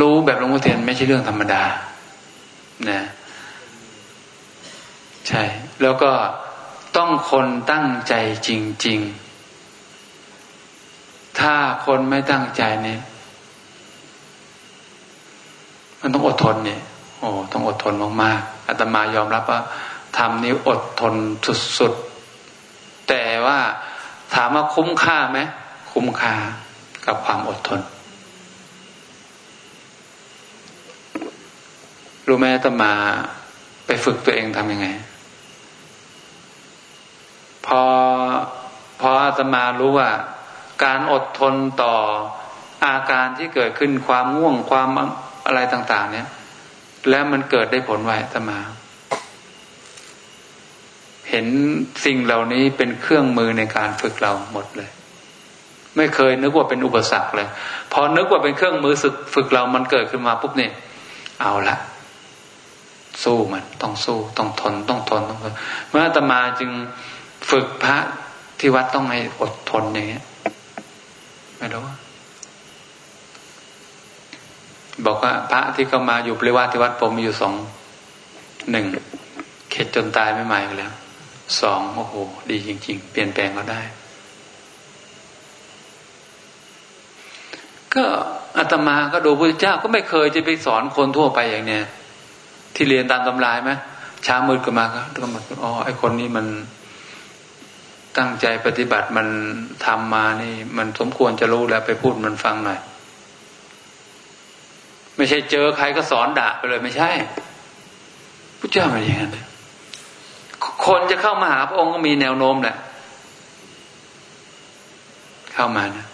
รู้แบบหลวงพ่อเทียนไม่ใช่เรื่องธรรมดานะใช่ แล้วก็ ต้องคนตั้งใจจริง ๆ ถ้าคนไม่ตั้งใจเนี่ยมันต้องอดทนเนี่ยโอ้ต้องอดทนมากๆอาตมายอมรับว่าทำนี้อดทนสุดๆ แต่ว่าถามว่าคุ้มค่าไหมคุ้มค่ากับความอดทน รู้ไหมตมาไปฝึกตัวเองทำยังไง พอพออาตมารู้ว่า การอดทนต่ออาการที่เกิดขึ้นความง่วงความอะไรต่าง ๆ เนี่ย แล้วมันเกิดได้ผลไวอาตมา เห็นสิ่งเหล่านี้เป็นเครื่องมือในการฝึกเราหมดเลย ไม่เคยนึกว่าเป็นอุปสรรคเลย พอนึกว่าเป็นเครื่องมือฝึกฝึกเรามันเกิดขึ้นมาปุ๊บเนี่ยเอาละสู้มันต้องสู้ต้องทนต้องทนต้องทนเมื่ออาตมาจึง ฝึกพระที่วัดต้องให้อดทนอย่างเงี้ยไม่รู้บอกว่า พระที่เข้ามาอยู่ปริวาสที่วัดผมมีอยู่สองหนึ่งเข็ดจนตายไม่ใหม่แล้วสองโอ้โห ดีจริง ๆ เปลี่ยนแปลงก็ได้ ก็อาตมาก็ดูพระเจ้าก็ไม่เคยจะไปสอนคนทั่วไปอย่างเนี้ยที่เรียนตามตำรายไหมช้ามืดก็มาก็มาอ๋อไอคนนี้มัน ตั้งใจปฏิบัติมันทำมานี่ มันสมควรจะรู้แล้วไปพูดมันฟังหน่อย ไม่ใช่เจอใครก็สอนด่าไปเลยไม่ใช่พระเจ้ามันอย่างนั้นคนจะเข้ามาหาพระองค์ก็มีแนวโน้มแหละเข้ามานะ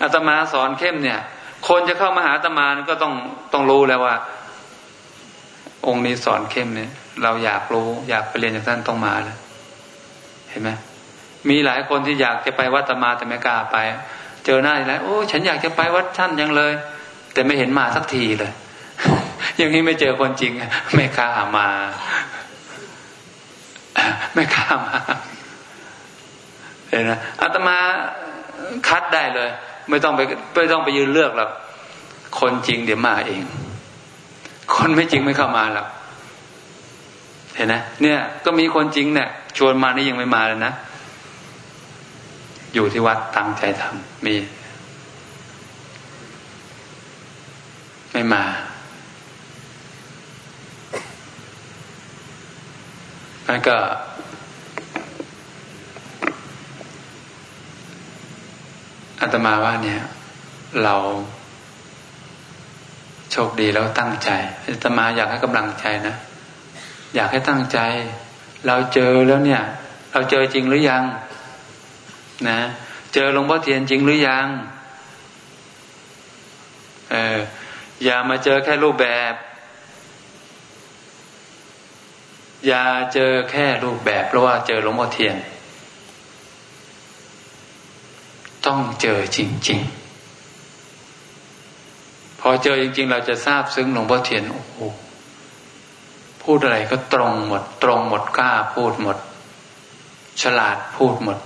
อาตมาสอนเข้มเนี่ย คนจะเข้ามาหาอาตมาก็ต้องต้องรู้แล้วว่า องค์นี้สอนเข้มเนี่ย เราอยากรู้ อยากไปเรียนจากท่านต้องมาแล้ว ห็นไหมมีหลายคนที่อยากจะไปวัดตมาแต่ไม่กล้าไป เจอหน้าแล้วโอ้ ฉันอยากจะไปวัดท่านยังเลย แต่ไม่เห็นมาสักทีเลย อย่างนี้ไม่เจอคนจริงไม่กล้ามาไม่กล้ามาเห็นไหมอาตมาคัดได้เลย ไม่ต้องไปไม่ต้องไปยืนเลือกหรอกคนจริงเดี๋ยวมาเอง คนไม่จริงไม่เข้ามาหรอกเห็นไหมเนี่ย ก็มีคนจริงเนี่ย ชวนมานี่ยังไม่มาเลยนะ อยู่ที่วัดตั้งใจทำมี ไม่มา แล้วก็ อาตมาว่าเนี่ย เราโชคดีแล้วตั้งใจอาตมาอยากให้กำลังใจนะ อยากให้ตั้งใจ เราเจอแล้วเนี่ย เราเจอจริงหรือยัง นะ เจอหลวงพ่อเทียนจริงหรือยัง เอออย่ามาเจอแค่รูปแบบ อย่าเจอแค่รูปแบบเพราะว่าเจอหลวงพ่อเทียน ต้องเจอจริง ๆ พอเจอจริง ๆ เราจะทราบซึ้งหลวงพ่อเทียนโอ้โห พูดอะไรก็ตรงหมด ตรงหมดกล้าพูดหมด ฉลาดพูดหมด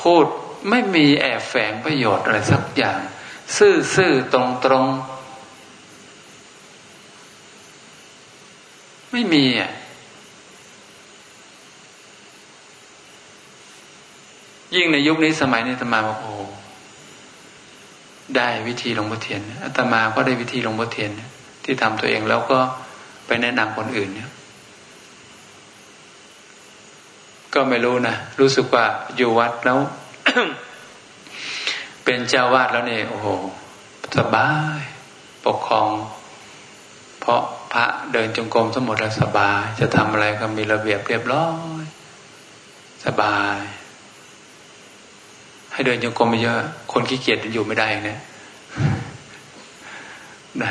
พูดไม่มีแอบแฝงประโยชน์อะไรสักอย่าง ซื่อซื่อตรงตรงไม่มีอะยิ่งในยุคนี้สมัยนี้ธรรมาบอกโอ้ ได้วิธีหลวงพ่อเทียนอาตมาก็ได้วิธีหลวงพ่อเทียนที่ทำตัวเองแล้วก็ไปแนะนำคนอื่นเนี่ยก็ไม่รู้นะรู้สึกว่าอยู่วัดแล้ว เป็นเจ้าวาดแล้วเนี่ยโอ้โหสบาย ปกครอง เพราะพระเดินจงกรมทั้งหมดแล้วสบาย จะทำอะไรก็มีระเบียบเรียบร้อย สบาย ให้เดินโยกรมไปเยอะ คนขี้เกียจอยู่ไม่ได้นะนะ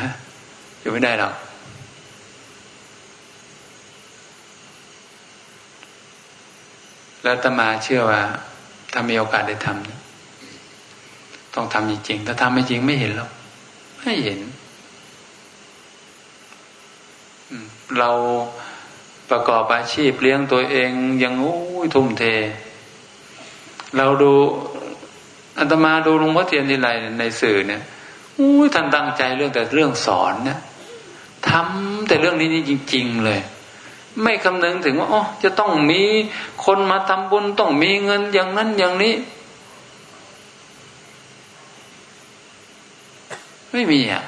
อยู่ไม่ได้หรอกแล้วตมาเชื่อว่า ถ้ามีโอกาสได้ทำต้องทำจริงๆถ้าทำไม่จริงไม่เห็นหรอกไม่เห็นเราประกอบอาชีพเลี้ยงตัวเองยังโอ้ยทุ่มเท เราดู อัตมาดูหลวงพ่อเทียนทีไรในสื่อเนี่ยอู้ท่านตั้งใจเรื่องแต่เรื่องสอนนี่ยทำแต่เรื่องนี้นี่จริง ๆ เลย ไม่คำนึงถึงว่าอ๋อจะต้องมีคนมาทำบุญต้องมีเงินอย่างนั้นอย่างนี้ ไม่มีอะ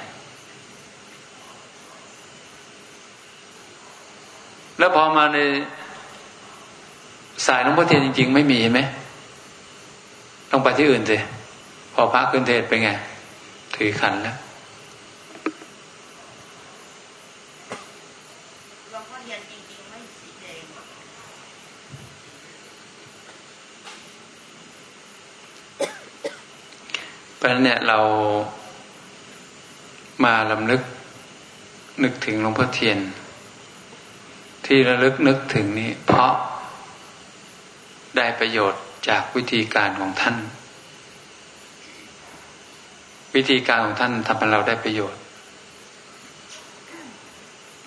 แล้วพอมาในสายหลวงพ่อเทียนจริง ๆ ไม่มีเห็นไหม ต้องไปที่อื่นสิพอพระขึ้นเทศไปไง ถือขันแล้วเพราะนั้นเนี่ยเรามาลำลึกนึกถึงหลวงพ่อเทียน ที่ระลึกนึกถึงนี้ เพราะได้ประโยชน์ จากวิธีการของท่าน วิธีการของท่านทำให้เราได้ประโยชน์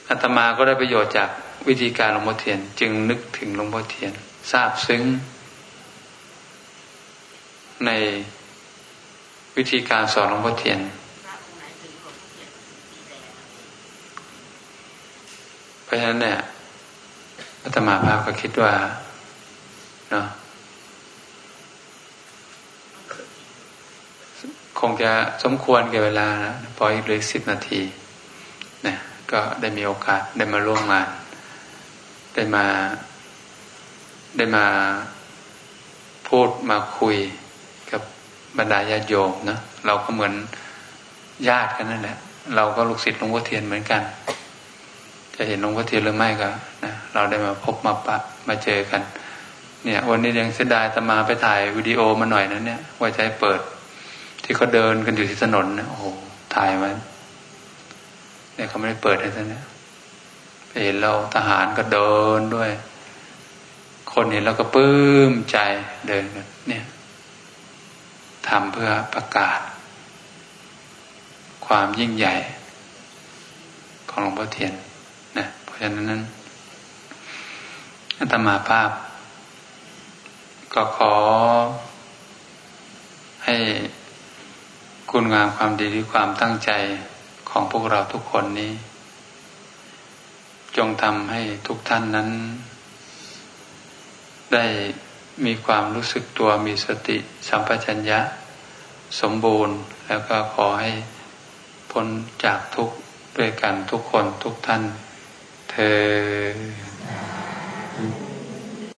อาตมาก็ได้ประโยชน์จากวิธีการหลวงพ่อเทียน จึงนึกถึงหลวงพ่อเทียนทราบซึ้ง ในวิธีการสอนหลวงพ่อเทียน เพราะฉะนั้นเนี่ยอาตมาภาพก็คิดว่าเนาะ คงจะสมควรแก่เวลานะพออีกเลยสิบนาทีนะก็ได้มีโอกาสได้มาร่วมงาน ได้มา ได้มาพูดมาคุยกับบรรดาญาโยมนะเราก็เหมือนญาติกันนั่นแหละเราก็ลูกศิษย์หลวงพ่อเทียนเหมือนกัน จะเห็นหลวงพ่อเทียนหรือไม่ก็นะเราได้มาพบมาปะมาเจอกัน เนี่ย วันนี้ยังเสียดายตมาไปถ่ายวิดีโอมาหน่อยนะเนี่ยว่าจะให้เปิด ที่เขาเดินกันอยู่ที่ถนนนะโอ้โหถ่ายมันเนี่ยเขาไม่ได้เปิดให้ท่านเนี่ยเห็นเราทหารก็เดินด้วย คนเห็นเราก็ปลื้มใจเดินกันเนี่ยทำเพื่อประกาศ ความยิ่งใหญ่ ของหลวงพ่อเทียนนะเพราะฉะนั้นนั้นอาตมาภาพ ก็ขอให้ คุณงามความดีหรือความตั้งใจของพวกเราทุกคนนี้ จงทำให้ทุกท่านนั้น ได้มีความรู้สึกตัวมีสติสัมปชัญญะ สมบูรณ์แล้วก็ขอให้พ้นจากทุกข์ด้วยกันทุกคนทุกท่าน เธอ